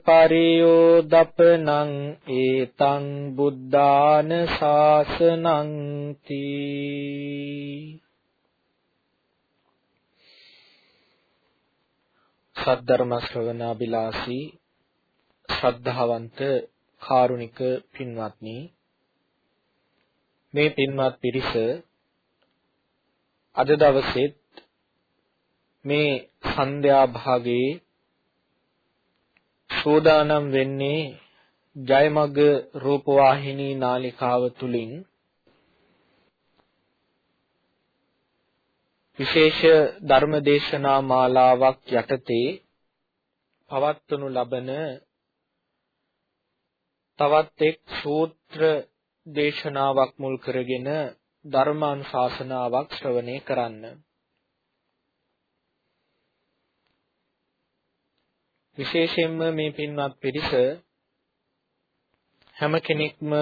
පරියෝදපනං ඒතං බුද්ධාන ශාසනං තී සද්ධර්ම ශ්‍රවණාබිලාසී ශ්‍රද්ධාවන්ත කාරුණික පින්වත්නි මේ පින්වත් පිරිස අද දවසෙත් මේ සන්ධ්‍යා භාගයේ සෝදානම් වෙන්නේ ජයමග රූපවාහිනී නාලිකාව තුලින් විශේෂ ධර්මදේශනා මාලාවක් යටතේ පවත්වනු ලබන තවත් එක් සූත්‍ර දේශනාවක් මුල් කරගෙන ධර්මානුශාසනාවක් ශ්‍රවණය කරන්න. විශේෂයෙන්ම මේ පින්වත් පිරිස හැම කෙනෙක්ම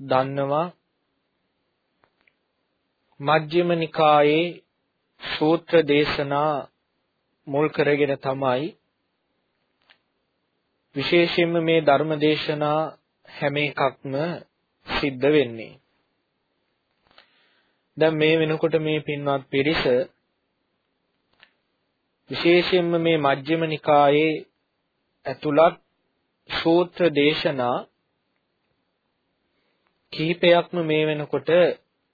දන්නවා මජ්ක්‍ධිම නිකායේ සූත්‍ර දේශනා මුල් කරගෙන තමයි විශේෂයෙන්ම මේ ධර්ම දේශනා හැම එකක්ම සිද්ධ වෙන්නේ. දැන් මේ වෙනකොට මේ පින්වත් පිරිස විශේෂයෙන්ම මේ මජ්ක්‍ධිම නිකායේ ඇතුළත් සූත්‍ර දේශනා කිහිපයක්ම මේ වෙනකොට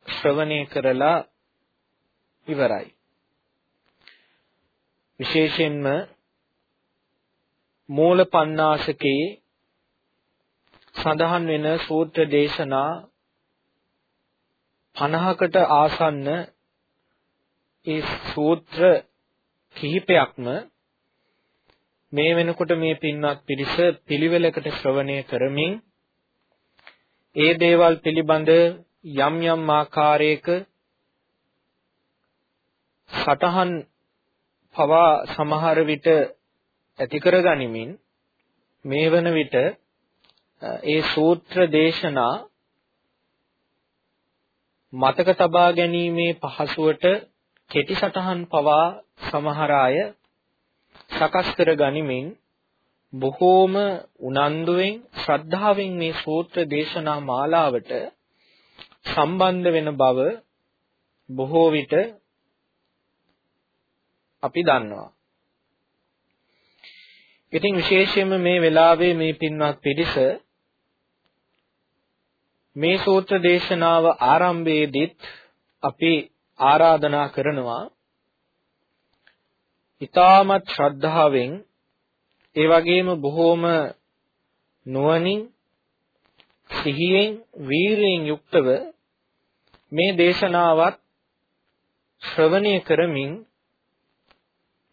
ශ්‍රවණය කරලා ඉවරයි. විශේෂයෙන්ම මූල පණ්ණාසකේ සඳහන් වෙන සූත්‍ර දේශනා 50කට ආසන්න ඒ සූත්‍ර කිහිපයක්ම මේ වෙනකොට මේ පින්වත් පිරිස පිළිවෙලකට ශ්‍රවණය කරමින් ඒ දේවල් පිළිබඳ යම් යම් ආකාරයක සටහන් පවා සමහර විට ඇති කරගනිමින් මේ වන විට ඒ සූත්‍ර දේශනා මතක තබා ගැනීමේ පහසුවට කෙටි සටහන් පවා සමහර අය සකස් කර ගනිමින් බොහෝම උනන්දුවෙන් ශ්‍රද්ධාවෙන් මේ සූත්‍ර දේශනා මාලාවට සම්බන්ධ වෙන බව බොහෝ විට අපි දන්නවා. ඉතින් විශේෂයෙන්ම මේ වෙලාවේ මේ පින්වත් පිරිස මේ සූත්‍ර දේශනාව ආරම්භයේදීත් අපි ආරාධනා කරනවා. ඊටමත් ශ්‍රද්ධාවෙන් ඒ වගේම බොහෝම නුවණින් සිහියෙන් වීරියෙන් යුක්තව මේ දේශනාවත් ශ්‍රවණය කරමින්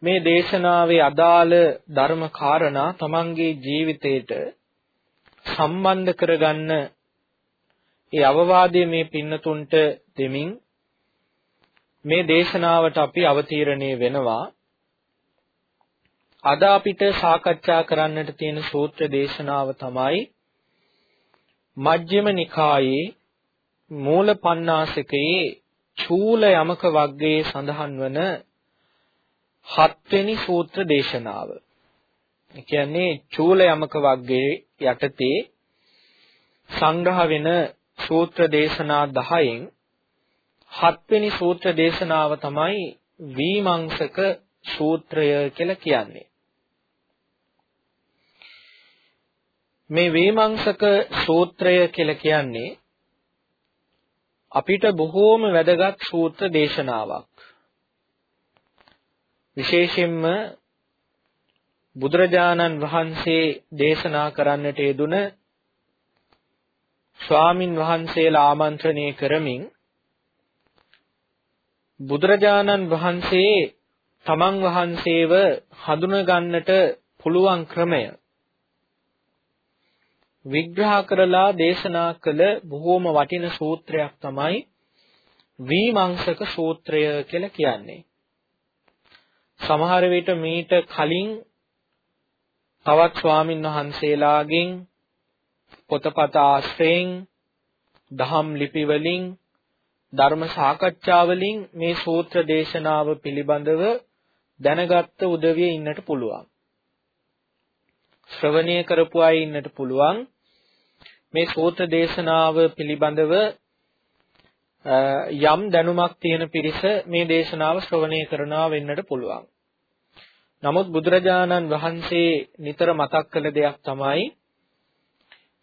මේ දේශනාවේ අදාළ ධර්ම කාරණා තමන්ගේ ජීවිතයට සම්බන්ධ කරගන්න ඒ අවවාදය මේ පින්නතුන්ට දෙමින් මේ දේශනාවට අපි අවතීර්ණය වෙනවා අද අපිට සාකච්ඡා කරන්නට තියෙන සූත්‍ර දේශනාව තමයි මජ්ක්‍ධිම නිකායේ මූල පණ්ණාසකයේ චූල යමක වග්ගයේ සඳහන් වන හත්වෙනි සූත්‍ර දේශනාව. ඒ කියන්නේ චූල යමක වග්ගයේ යටතේ සංග්‍රහ වෙන සූත්‍ර දේශනා 10න් හත්වෙනි සූත්‍ර දේශනාව තමයි විමංශක සූත්‍රය කියලා කියන්නේ. මේ විමංශක සූත්‍රය කියලා කියන්නේ අපිට බොහෝම වැදගත් සූත්‍ර දේශනාවක්. විශේෂයෙන්ම බුදුරජාණන් වහන්සේ දේශනා කරන්නට යෙදුන ස්වාමින් වහන්සේලා ආමන්ත්‍රණය කරමින් බුදුරජාණන් වහන්සේ තමන් වහන්සේව හඳුනගන්නට පුළුවන් ක්‍රමය විග්‍රහ කරලා දේශනා කළ බොහෝම වටින සූත්‍රයක් තමයි විමංශක සූත්‍රය කියලා කියන්නේ. සමහර විට මීට කලින් තවත් ස්වාමින් වහන්සේලාගෙන් පොතපත ආශ්‍රයෙන් දහම් ලිපි වලින් ධර්ම සාකච්ඡා වලින් මේ සූත්‍ර දේශනාව පිළිබඳව දැනගත්ත උදවිය ඉන්නට පුළුවන්. ශ්‍රවණය කරපු අය ඉන්නට පුළුවන්. මේ සූත්‍ර දේශනාව පිළිබඳව යම් දැනුමක් තියෙන පිරිස මේ දේශනාව ශ්‍රවණය කරනවා වෙන්නට පුළුවන්. නමුත් බුදුරජාණන් වහන්සේ නිතර මතක් කළ දෙයක් තමයි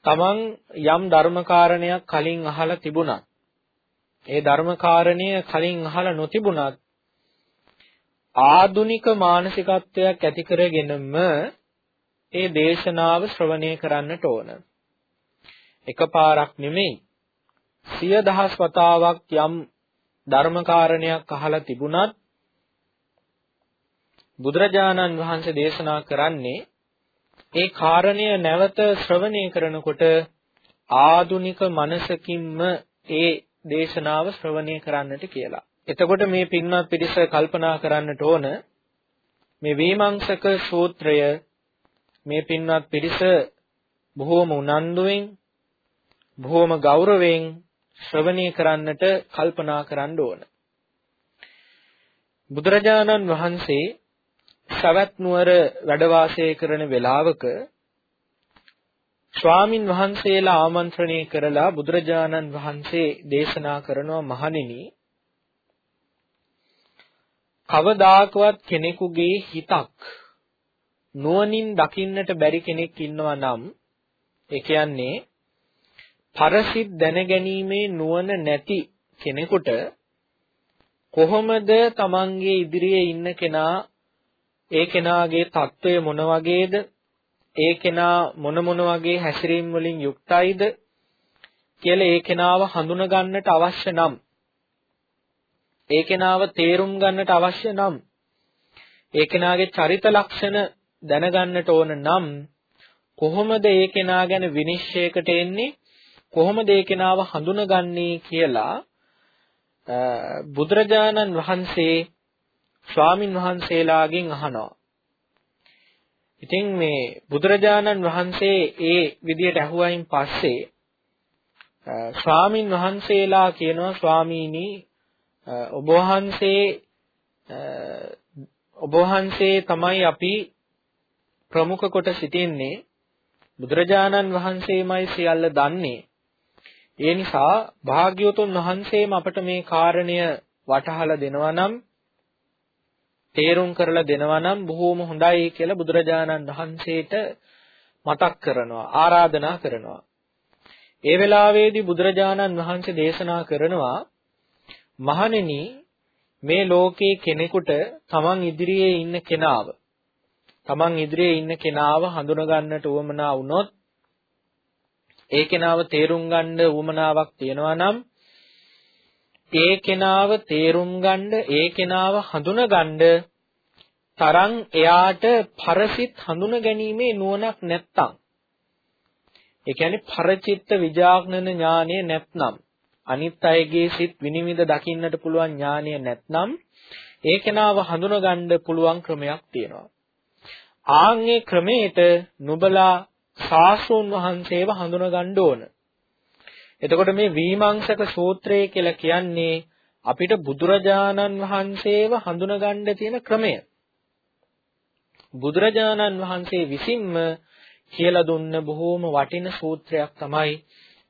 තමන් යම් ධර්මකාරණයක් කලින් අහලා තිබුණත් ඒ ධර්මකාරණය කලින් අහලා නොතිබුණත් ආදුනික මානසිකත්වයක් ඇති කරගෙනම ඒ දේශනාව ශ්‍රවණය කරන්නට ඕන. එකපාරක් නෙමෙයි. සිය දහස් වතාවක් යම් ධර්මකාරණයක් අහලා තිබුණත් බුදුරජාණන් වහන්සේ දේශනා කරන්නේ ඒ කාරණය නැවත ශ්‍රවණය කරනකොට ආදුනික මනසකින්ම ඒ දේශනාව ශ්‍රවණය කරන්නට කියලා. එතකොට මේ පින්වත් පිරිස කල්පනා කරන්නට ඕන මේ වීමංශක සූත්‍රය මේ පින්වත් පිරිස බොහෝම උනන්දුවෙන් බොහෝම ගෞරවයෙන් ශ්‍රවණය කරන්නට කල්පනා කරන්න ඕන. බුදුරජාණන් වහන්සේ සවැත් නුවර වැඩ වාසය කරන වෙලාවක ස්වාමින් වහන්සේලා ආමන්ත්‍රණය කරලා බුදුරජාණන් වහන්සේ දේශනා කරනවා මහණෙනි කවදාකවත් කෙනෙකුගේ හිතක් නුවණින් දකින්නට බැරි කෙනෙක් ඉන්නවා නම් ඒ කියන්නේ පරසිට දැනගැනීමේ නුවණ නැති කෙනෙකුට කොහොමද තමන්ගේ ඉදිරියේ ඉන්න කෙනා ඒ කෙනාගේ తত্ত্বය මොන වගේද? ඒ කෙනා මොන මොන වගේ හැසිරීම් වලින් යුක්තයිද කියලා ඒ කෙනාව හඳුන ගන්නට අවශ්‍ය නම් ඒ කෙනාව තේරුම් ගන්නට අවශ්‍ය නම් ඒ කෙනාගේ චරිත ලක්ෂණ දැනගන්නට ඕන නම් කොහොමද ඒ කෙනා ගැන විනිශ්චයකට එන්නේ කොහොමද ඒ කෙනාව හඳුනගන්නේ කියලා බුදුරජාණන් වහන්සේ ස්වාමින් වහන්සේලාගෙන් අහනවා. ඉතින් මේ බුදුරජාණන් වහන්සේ ඒ විදියට අහුවයින් පස්සේ ස්වාමින් වහන්සේලා කියනවා ස්වාමීනි ඔබ වහන්සේ ඔබ වහන්සේ තමයි අපි ප්‍රමුඛ කොට සිටින්නේ. බුදුරජාණන් වහන්සේමයි සියල්ල දන්නේ. ඒ නිසා භාග්‍යවතුන් වහන්සේම අපට මේ කාරණය වටහලා දෙනවා නම් තේරුම් කරලා දෙනවා නම් බොහෝම හොඳයි කියලා බුදුරජාණන් වහන්සේට මතක් කරනවා ආරාධනා කරනවා. ඒ වෙලාවේදී බුදුරජාණන් වහන්සේ දේශනා කරනවා මහණෙනි මේ ලෝකේ කෙනෙකුට තමන් ඉදිරියේ ඉන්න කෙනාව තමන් ඉදිරියේ ඉන්න කෙනාව හඳුන ගන්නට උවමනා වුණොත් ඒ කෙනාව තේරුම් ගන්න උවමනාවක් තියෙනවා නම් ඒ කෙනාව තේරුම් ගන්න ඒ කෙනාව හඳුන ගන්න තරම් එයාට පරසිත හඳුන ගැනීමේ නුවණක් නැත්තම් ඒ කියන්නේ පරචිත්ත විජාග්නන ඥානය නැත්නම් අනිත් අයගේ සිත් විනිවිද දකින්නට පුළුවන් ඥානය නැත්නම් ඒ කෙනාව හඳුන ගන්න පුළුවන් ක්‍රමයක් තියෙනවා ආන්ගේ ක්‍රමයට නුබලා ශාස්ත්‍රෝන් වහන්සේව හඳුන ගන්න ඕන. එතකොට මේ විමංශක සූත්‍රය කියලා කියන්නේ අපිට බුදුරජාණන් වහන්සේව හඳුනගන්න තියෙන ක්‍රමය. බුදුරජාණන් වහන්සේ විසින්ම කියලා දුන්න බොහෝම වටින සූත්‍රයක් තමයි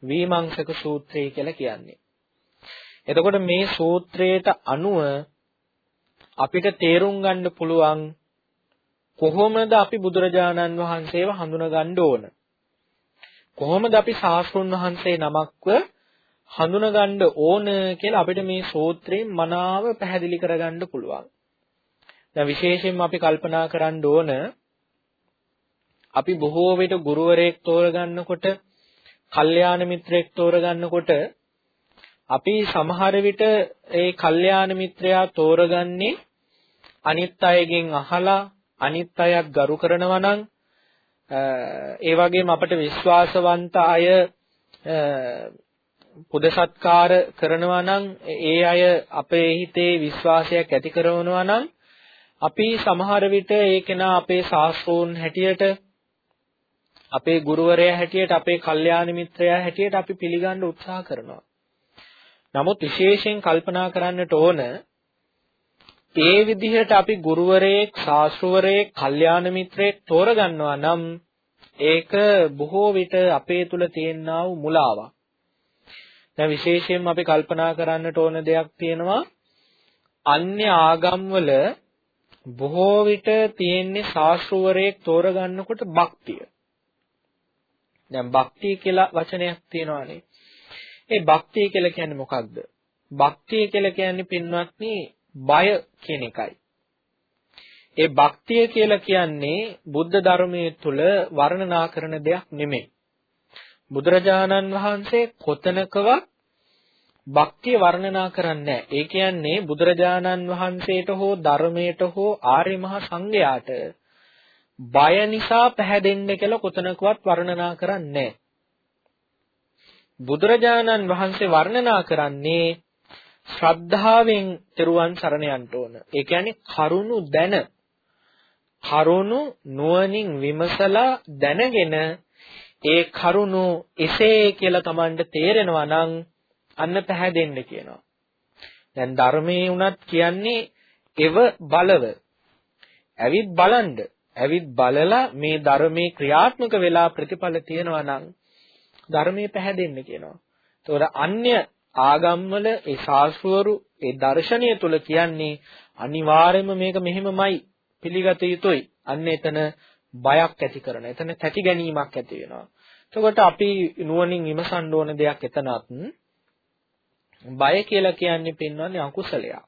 විමංශක සූත්‍රය කියලා කියන්නේ. එතකොට මේ සූත්‍රයට අනුව අපිට තේරුම් ගන්න පුළුවන් කොහොමද අපි බුදුරජාණන් වහන්සේව හඳුනගන්න ඕන කොහොමද අපි ශාස්ත්‍රුන් වහන්සේ නමක්ව හඳුනගන්න ඕන කියලා අපිට මේ සූත්‍රයෙන් මනාව පැහැදිලි කරගන්න පුළුවන්. දැන් විශේෂයෙන්ම අපි කල්පනා කරන්න ඕන අපි බොහෝ විට ගුරුවරයෙක් තෝරගන්නකොට, කල්යාණ මිත්‍රයෙක් තෝරගන්නකොට අපි සමහර විට ඒ කල්යාණ මිත්‍රයා තෝරගන්නේ අනිත් අයගෙන් අහලා අනිත් අයත් ගරු කරනවා නම් ඒ වගේම අපට විශ්වාසවන්ත අය පුද සත්කාර කරනවා නම් ඒ අය අපේ හිතේ විශ්වාසයක් ඇති කරනවා නම් අපි සමහර විට ඒ කෙනා අපේ ශාස්ත්‍රෝන් හැටියට අපේ ගුරුවරයා හැටියට අපේ කල්යාණ මිත්‍රයා හැටියට අපි පිළිගන්න උත්සාහ කරනවා. නමුත් විශේෂයෙන් කල්පනා කරන්නට ඕන ඒ විදිහට අපි ගුරුවරයෙක්, ශාස්ත්‍රවරයෙක්, කල්යාණ මිත්‍රයෙක් තෝරගන්නවා නම් ඒක බොහෝ විට අපේ තුල තියෙනා වූ මුලාවක්. දැන් විශේෂයෙන්ම අපි කල්පනා කරන්නට ඕන දෙයක් තියෙනවා අන්‍ය ආගම්වල බොහෝ විට තියෙන්නේ ශාස්ත්‍රවරයෙක් තෝරගන්නකොට භක්තිය. දැන් භක්තිය කියලා වචනයක් තියෙනවානේ. ඒ භක්තිය කියලා කියන්නේ මොකක්ද? භක්තිය කියලා කියන්නේ පින්වත්නි බය කියන එකයි. ඒ භක්තිය කියලා කියන්නේ බුද්ධ ධර්මයේ තුල වර්ණනා කරන දෙයක් නෙමෙයි. බුදුරජාණන් වහන්සේ කොතනකවත් භක්තිය වර්ණනා කරන්නේ ඒ කියන්නේ බුදුරජාණන් වහන්සේට හෝ ධර්මයට හෝ ආර්ය මහා සංඝයාට බය නිසා පැහැදෙන්න කියලා කොතනකවත් වර්ණනා කරන්නේ බුදුරජාණන් වහන්සේ වර්ණනා කරන්නේ ශ්‍රද්ධාවෙන් තෙරුවන් සරණ යන්න ඕන. ඒ කියන්නේ කරුණු දැන කරුණු නුවණින් විමසලා දැනගෙන ඒ කරුණු එසේ කියලා Tamanට තේරෙනවා නම් අන්න පැහැදෙන්න කියනවා. දැන් ධර්මයේ උනත් කියන්නේ එව බලව. ඇවිත් බලන්න. ඇවිත් බලලා මේ ධර්මයේ ක්‍රියාත්මක වෙලා ප්‍රතිඵල තියෙනවා නම් ධර්මයේ පැහැදෙන්න කියනවා. ඒතකොට අන්‍ය ආගම්වල ඒ ශාස්ත්‍රවරු ඒ දර්ශනය තුල කියන්නේ අනිවාර්යයෙන්ම මේක මෙහෙමමයි පිළිගත යුතුයි. අන්න එතන බයක් ඇති කරන. එතන තැති ගැනීමක් ඇති වෙනවා. එතකොට අපි නුවණින් විමසන්න ඕන දෙයක් එතනත් බය කියලා කියන්නේ පින්වන්නේ අකුසලයක්.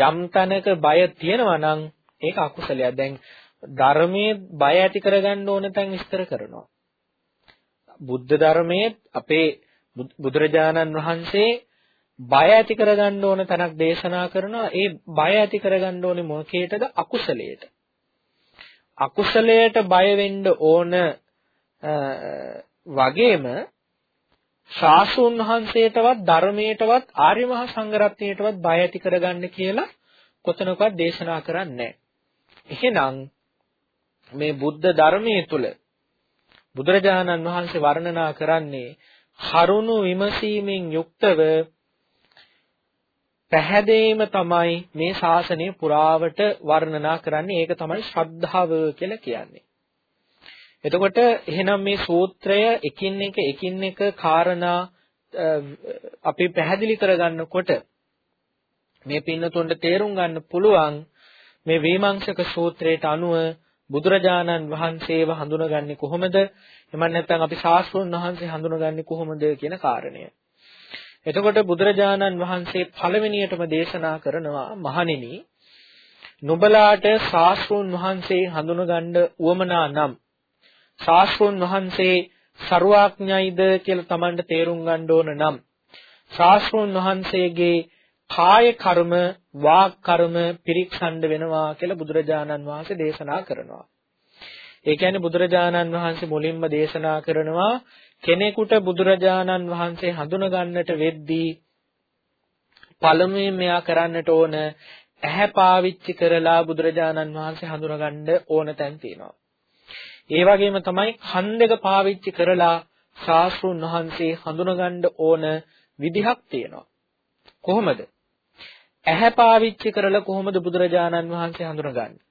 යම් තැනක බය තියෙනවා නම් ඒක අකුසලයක්. දැන් ධර්මයේ බය ඇති කරගන්න ඕන තැන් විස්තර කරනවා. බුද්ධ ධර්මයේ අපේ බුදුරජාණන් වහන්සේ බය ඇති කරගන්න ඕන තැනක් දේශනා කරනවා. ඒ බය ඇති කරගන්න ඕනේ මොකේටද? අකුසලයට. අකුසලයට බය වෙන්න ඕන වගේම ශාසුන් වහන්සේටවත් ධර්මයටවත් ආර්ය මහා සංඝරත්නයටවත් බය ඇති කරගන්න කියලා කොතනකවත් දේශනා කරන්නේ එහෙනම් මේ බුද්ධ ධර්මයේ තුල බුදුරජාණන් වහන්සේ වර්ණනා කරන්නේ කරුණු විමසීමෙන් යුක්තව පැහැදීම තමයි මේ ශාසනය පුරාවට වර්ණනා කරන්නේ. ඒක තමයි ශ්‍රද්ධාව කියලා කියන්නේ. එතකොට එහෙනම් මේ සූත්‍රය එකින් එක එකින් එක කාරණා අපි පැහැදිලි කරගන්නකොට මේ පින්නතුන්ට තේරුම් ගන්න පුළුවන් මේ වීමංශක සූත්‍රයට අනුව බුදුරජාණන් වහන්සේව හඳුනගන්නේ කොහොමද? එමන් නැත්නම් අපි ශාස්ත්‍රඥ වහන්සේ හඳුනගන්නේ කොහොමද කියන කාරණය. එතකොට බුදුරජාණන් වහන්සේ පළවෙනියටම දේශනා කරනවා මහණෙනි නුඹලාට ශාස්ත්‍රඥ වහන්සේ හඳුනගන්න උවමනා නම් ශාස්ත්‍රඥ වහන්සේ ਸਰවාඥයිද කියලා Tamanට තේරුම් ගන්න ඕන නම් ශාස්ත්‍රඥ වහන්සේගේ කාය කර්ම වාක් කර්ම පිරික්සන්න වෙනවා කියලා බුදුරජාණන් වහන්සේ දේශනා කරනවා. ඒ කියන්නේ බුදුරජාණන් වහන්සේ මුලින්ම දේශනා කරනවා කෙනෙකුට බුදුරජාණන් වහන්සේ හඳුන ගන්නට වෙද්දී පළමුවෙන් මෙයා කරන්නට ඕන ඇහැ පාවිච්චි කරලා බුදුරජාණන් වහන්සේ හඳුනගන්න ඕන තැන් තියෙනවා. ඒ වගේම තමයි කන් දෙක පාවිච්චි කරලා ශාස්ත්‍රුන් වහන්සේ හඳුනගන්න ඕන විදිහක් තියෙනවා. කොහොමද? ඇහැ පාවිච්චි කරලා කොහොමද බුදුරජාණන් වහන්සේ හඳුනගන්නේ?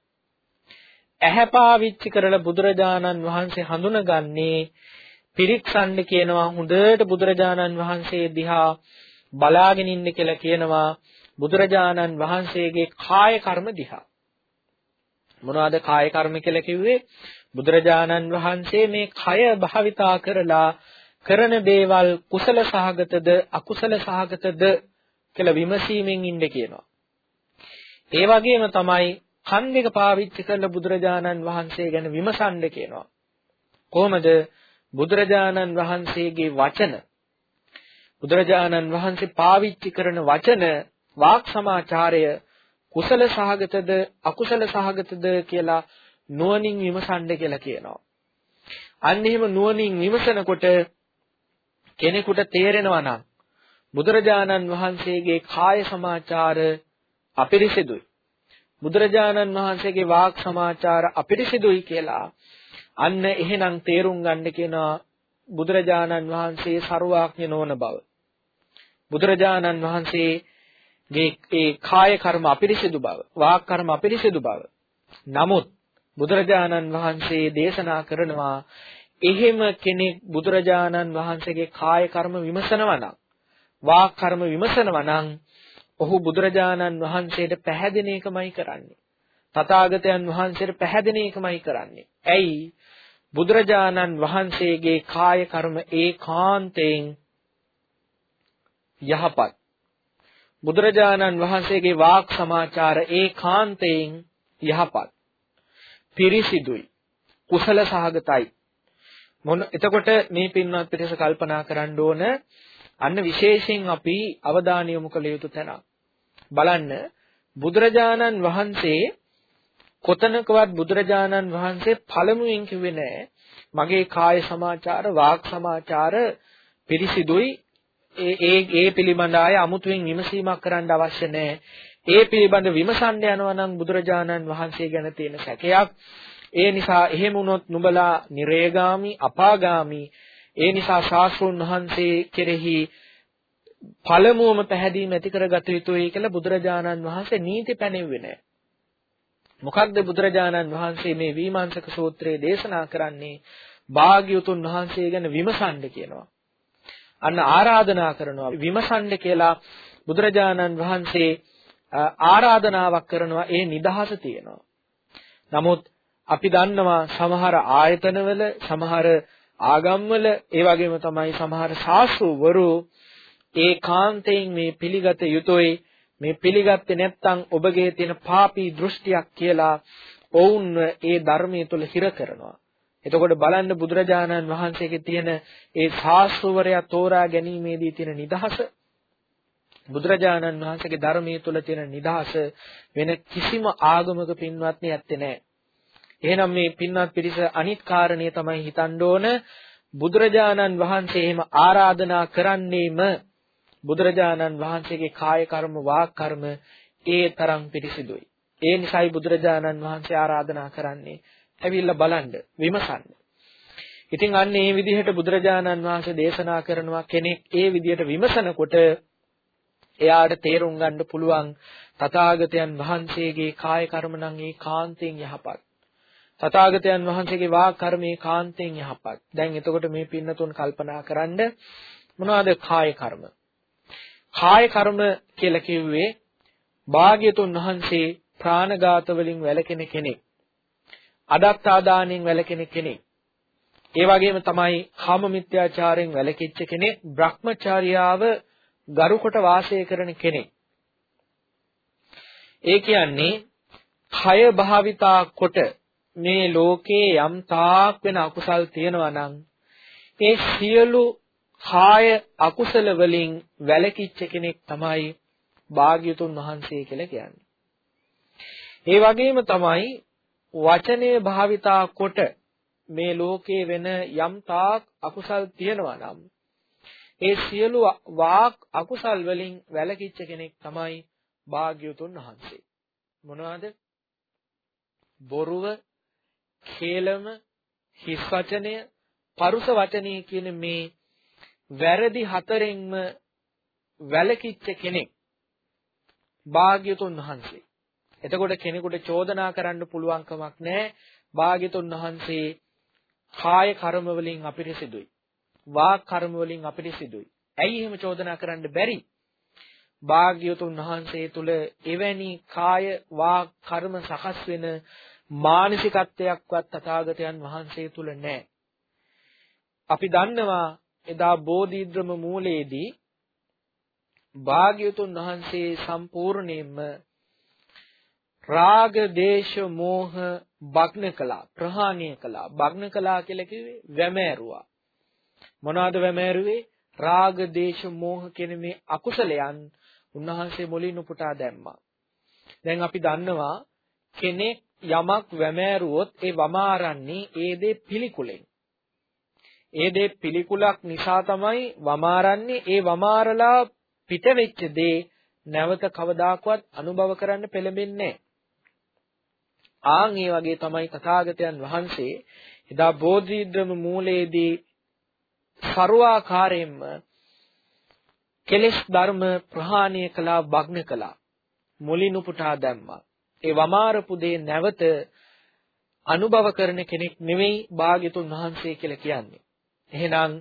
ඇහැ පාවිච්චි කරලා බුදුරජාණන් වහන්සේ හඳුනගන්නේ පිරික්සන්න කියනවා හොඳට බුදුරජාණන් වහන්සේ දිහා බලාගෙන ඉන්න කියලා කියනවා බුදුරජාණන් වහන්සේගේ කාය කර්ම දිහා මොනවද කාය කර්ම කියලා කිව්වේ බුදුරජාණන් වහන්සේ මේ කය භාවිතා කරලා කරන දේවල් කුසල සහගතද අකුසල සහගතද කියලා විමසීමෙන් ඉන්න කියනවා. ඒ වගේම තමයි කන් දෙක පාවිච්චි කරලා බුදුරජාණන් වහන්සේ ගැන විමසන්න කියනවා. කොහොමද බුදුරජාණන් වහන්සේගේ වචන බුදුරජාණන් වහන්සේ පාවිච්චි කරන වචන වාක් සමාචාරය කුසල සහගතද අකුසල සහගතද කියලා නුවණින් විමසන්න කියලා කියනවා. අන්න එහෙම නුවණින් විමසනකොට කෙනෙකුට තේරෙනවා නම් බුදුරජාණන් වහන්සේගේ කාය සමාචාර අපිරිසිදුයි. බුදුරජාණන් වහන්සේගේ වාක් සමාචාර අපිරිසිදුයි කියලා අන්න එහෙනම් තේරුම් ගන්න කියනවා බුදුරජාණන් වහන්සේ ਸਰවාඥ නොවන බව. බුදුරජාණන් වහන්සේගේ ඒ කාය කර්ම අපිරිසිදු බව, වාක් කර්ම අපිරිසිදු බව. නමුත් බුදුරජාණන් වහන්සේ දේශනා කරනවා එහෙම කෙනෙක් බුදුරජාණන් වහන්සේගේ කාය කර්ම විමසනවා නම් වාක් කර්ම විමසනවා නම් ඔහු බුදුරජාණන් වහන්සේට පැහැදෙන එකමයි කරන්නේ. තථාගතයන් වහන්සේට පැහැදෙන එකමයි කරන්නේ. ඇයි? බුදුරජාණන් වහන්සේගේ කාය කර්ම ඒකාන්තයෙන් යහපත්. බුදුරජාණන් වහන්සේගේ වාක් සමාචාර ඒකාන්තයෙන් යහපත්. පිරිසිදුයි. කුසල සහගතයි. මොන එතකොට මේ පින්වත් පිටස කල්පනා කරන්න ඕන අන්න විශේෂයෙන් අපි අවධානය යොමු කළ යුතු තැන. බලන්න බුදුරජාණන් වහන්සේ කොතනකවත් බුදුරජාණන් වහන්සේ පළමුවෙන් කිව්වේ නෑ මගේ කාය සමාචාර වාක් සමාචාර පිරිසිදුයි ඒ ඒ ඒ පිළිබඳ ආය අමුතුවෙන් විමසීමක් කරන්න අවශ්‍ය නැහැ. ඒ පිළිබඳ විමසන්න යනවා නම් බුදුරජාණන් වහන්සේ ගැන තියෙන සැකයක්. ඒ නිසා එහෙම වුණොත් නුඹලා නිරේගාමි අපාගාමි. ඒ නිසා ශාස්ත්‍රුන් වහන්සේ කෙරෙහි පළමුවම පැහැදීම ඇති කරගත යුතුයි කියලා බුදුරජාණන් වහන්සේ නීති පැනෙව්වේ නැහැ. මොකක්ද බුදුරජාණන් වහන්සේ මේ විමාංශක සූත්‍රයේ දේශනා කරන්නේ? භාග්‍යවතුන් වහන්සේ ගැන විමසන්න කියනවා. අන්න ආරාධනා කරනවා විමසන්න කියලා බුදුරජාණන් වහන්සේ ආරාධනාවක් කරනවා ඒ නිදහස තියෙනවා. නමුත් අපි දන්නවා සමහර ආයතනවල සමහර ආගම්වල ඒ වගේම තමයි සමහර ශාස්ත්‍රවරු ඒකාන්තයෙන් මේ පිළිගත යුතුයි මේ පිළිගත්තේ නැත්නම් ඔබගේ තියෙන පාපී දෘෂ්ටියක් කියලා ඔවුන්ව ඒ ධර්මයේ තුල හිර කරනවා. එතකොට බලන්න බුදුරජාණන් වහන්සේගේ තියෙන ඒ ශාස්ත්‍රවරයා තෝරා ගැනීමේදී තියෙන නිදහස බුදුරජාණන් වහන්සේගේ ධර්මයේ තුල තියෙන නිදහස වෙන කිසිම ආගමක පින්වත්නි ඇත්තේ නැහැ. එහෙනම් මේ පින්වත් පිරිස අනිත් කාරණේ තමයි හිතන්න ඕන බුදුරජාණන් වහන්සේ එහෙම ආරාධනා කරන්නේම බුදුරජාණන් වහන්සේගේ කාය කර්ම වාක් කර්ම ඒ තරම් පිරිසිදුයි. ඒ නිසායි බුදුරජාණන් වහන්සේ ආරාධනා කරන්නේ ඇවිල්ලා බලන්න විමසන්න. ඉතින් අන්න ඒ විදිහට බුදුරජාණන් වහන්සේ දේශනා කරනවා කෙනෙක් ඒ විදිහට විමසනකොට එයාට තේරුම් ගන්න පුළුවන් තථාගතයන් වහන්සේගේ කාය කර්ම නම් ඒකාන්තයෙන් යහපත්. තථාගතයන් වහන්සේගේ වාක් කර්මේ කාන්තයෙන් යහපත්. දැන් එතකොට මේ පින්නතුන් කල්පනා කරන්න මොනවද කාය කර්ම? කාය කර්ම කියලා කිව්වේ භාග්‍යතුන් වහන්සේ ප්‍රාණඝාත වලින් වැළකෙන කෙනෙක්. අදත්තාදානෙන් වැළකෙන කෙනෙක්. ඒ වගේම තමයි කාම මිත්‍යාචාරයෙන් වැළකීච්ච කෙනෙක්, Brahmacharyaව ගරුකොට වාසය කරන කෙනෙක්. ඒ කියන්නේ කය භාවිතා කොට මේ ලෝකේ යම් තාක් වෙන අකුසල් තියෙනවා නම් ඒ සියලු කාය අකුසල වලින් වැළකීච්ච කෙනෙක් තමයි භාග්‍යතුන් වහන්සේ කියලා කියන්නේ. ඒ වගේම තමයි වචනය භාවිතා කොට මේ ලෝකේ වෙන යම් තාක් අකුසල් තියෙනවා නම් ඒ සියලු වාක් අකුසල් වලින් වැළකීච්ච කෙනෙක් තමයි භාග්‍යවතුන් වහන්සේ. මොනවාද? බොරුව, කේලම, හිස් වචනය, පරුස වචනය කියන මේ වැරදි හතරෙන්ම වැළකීච්ච කෙනෙක්. භාග්‍යතුන් වහන්සේ. එතකොට කෙනෙකුට චෝදනා කරන්න පුළුවන් කමක් නැහැ. භාග්‍යතුන් වහන්සේ කාය කර්ම වලින් අපිරිසිදුයි. වාක් කර්ම වලින් අපිරිසිදුයි. ඇයි එහෙම චෝදනා කරන්න බැරි? භාග්‍යතුන් වහන්සේ තුල එවැනි කාය වාක් කර්ම සකස් වෙන මානසිකත්වයක්වත් තථාගතයන් වහන්සේ තුල නැහැ. අපි දන්නවා එදා බෝධිද්‍රම මූලයේදී භාග්‍යතුන් වහන්සේ සම්පූර්ණයෙන්ම රාග දේශ මෝහ භග්න කළා ප්‍රහාණය කළා. භග්න කළා කියලා කිව්වේ වැමෑරුවා. මොනවද වැමෑරුවේ? රාග දේශ මෝහ කියන මේ අකුසලයන් උන්වහන්සේ මොලින් උපුටා දැම්මා. දැන් අපි දන්නවා කෙනෙක් යමක් වැමෑරුවොත් ඒ වමාරන්නේ ඒ දේ පිළිකුලෙන්. ඒ දේ පිළිකුලක් නිසා තමයි වමාරන්නේ. ඒ වමාරලා පිට වෙච්ච දේ නැවත කවදාකවත් අනුභව කරන්න පෙළඹෙන්නේ ආන් ඒ වගේ තමයි තථාගතයන් වහන්සේ එදා බෝධිද්‍රම මූලයේදී ਸਰවාකාරයෙන්ම කෙලෙස් ධර්ම ප්‍රහාණය කළා භග්න කළා. මුලින් උපුටා දැම්මා. ඒ වමාරපු දේ නැවත අනුභව කරන කෙනෙක් නෙවෙයි භාග්‍යතුන් වහන්සේ කියලා කියන්නේ එහෙනම්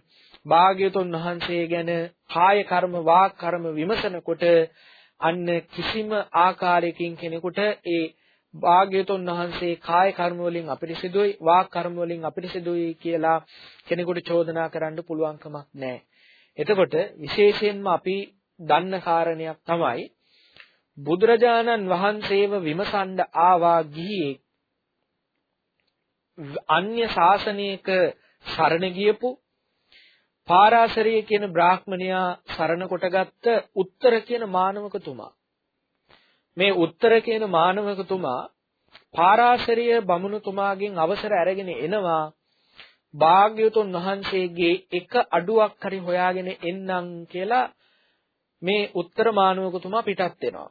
භාග්‍යතුන් වහන්සේ ගැන කාය කර්ම වාක් කර්ම විමසනකොට අන්න කිසිම ආකාරයකින් කෙනෙකුට ඒ භාග්‍යතුන් වහන්සේ කාය කර්ම වලින් අපිරිසිදුයි වාක් කර්ම වලින් අපිරිසිදුයි කියලා කෙනෙකුට චෝදනා කරන්න පුළුවන් කමක් නැහැ. එතකොට විශේෂයෙන්ම අපි දන්න කාරණයක් තමයි බුදුරජාණන් වහන්සේව විමසන්න ආවා ගිහියෙක් අන්‍ය ශාසනයක සරණ ගියපු පාරාසරිය කියන බ්‍රාහ්මණයා සරණ කොටගත්ත උත්තර කියන මානවකතුමා මේ උත්තර කියන මානවකතුමා පාරාසරිය බමුණුතුමාගෙන් අවසර අරගෙන එනවා භාග්‍යවතුන් වහන්සේගේ එක අඩුවක් හරි හොයාගෙන එන්නම් කියලා මේ උත්තර මානවකතුමා පිටත් වෙනවා.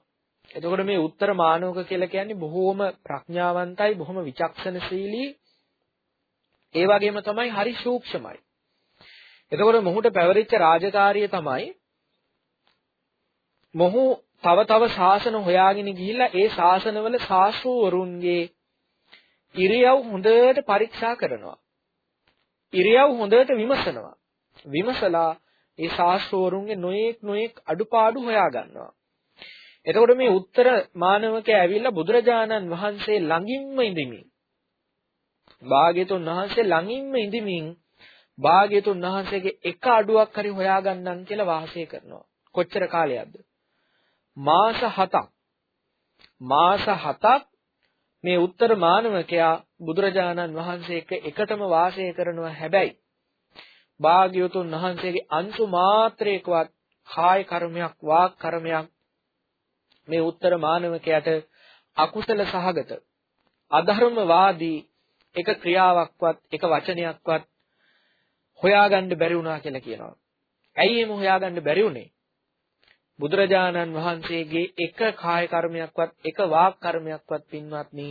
එතකොට මේ උත්තර මානවක කියලා කියන්නේ බොහෝම ප්‍රඥාවන්තයි, බොහොම විචක්ෂණශීලී, ඒ වගේම තමයි හරි සූක්ෂමයි. එතකොට මොහුට පැවරිච්ච රාජකාරිය තමයි මොහු තව තව ශාසන හොයාගෙන ගිහිල්ලා ඒ ශාසනවල ශාස්ත්‍රවරුන්ගේ ඉරියව් හොඳට පරීක්ෂා කරනවා. ඉරියව් හොඳට විමසනවා. විමසලා ඒ ශාස්ත්‍රවරුන්ගේ නොයෙක් නොයෙක් අඩුපාඩු හොයා ගන්නවා. එතකොට මේ උත්තර මානවකයා ඇවිල්ලා බුදුරජාණන් වහන්සේ ළඟින්ම ඉඳිමින් භාග්‍යතුන් වහන්සේ ළඟින්ම ඉඳිමින් භාග්‍යතුන් වහන්සේගේ එක අඩුවක් හරි හොයාගන්නම් කියලා වාසය කරනවා. කොච්චර කාලයක්ද? මාස 7ක්. මාස 7ක් මේ උත්තර මානවකයා බුදුරජාණන් වහන්සේ එක්ක එකටම වාසය කරනවා හැබැයි භාග්‍යවතුන් වහන්සේගේ අංශු මාත්‍රයකවත් කාය කර්මයක් වාක් කර්මයක් මේ උත්තර මානවකයාට අකුසල සහගත අධර්මවාදී එක ක්‍රියාවක්වත් එක වචනයක්වත් හොයාගන්න බැරි වුණා කියලා කියනවා. ඇයි එහෙම හොයාගන්න බැරි වුනේ? බුදුරජාණන් වහන්සේගේ එක කාය කර්මයක්වත් එක වාක් කර්මයක්වත් පින්වත්නි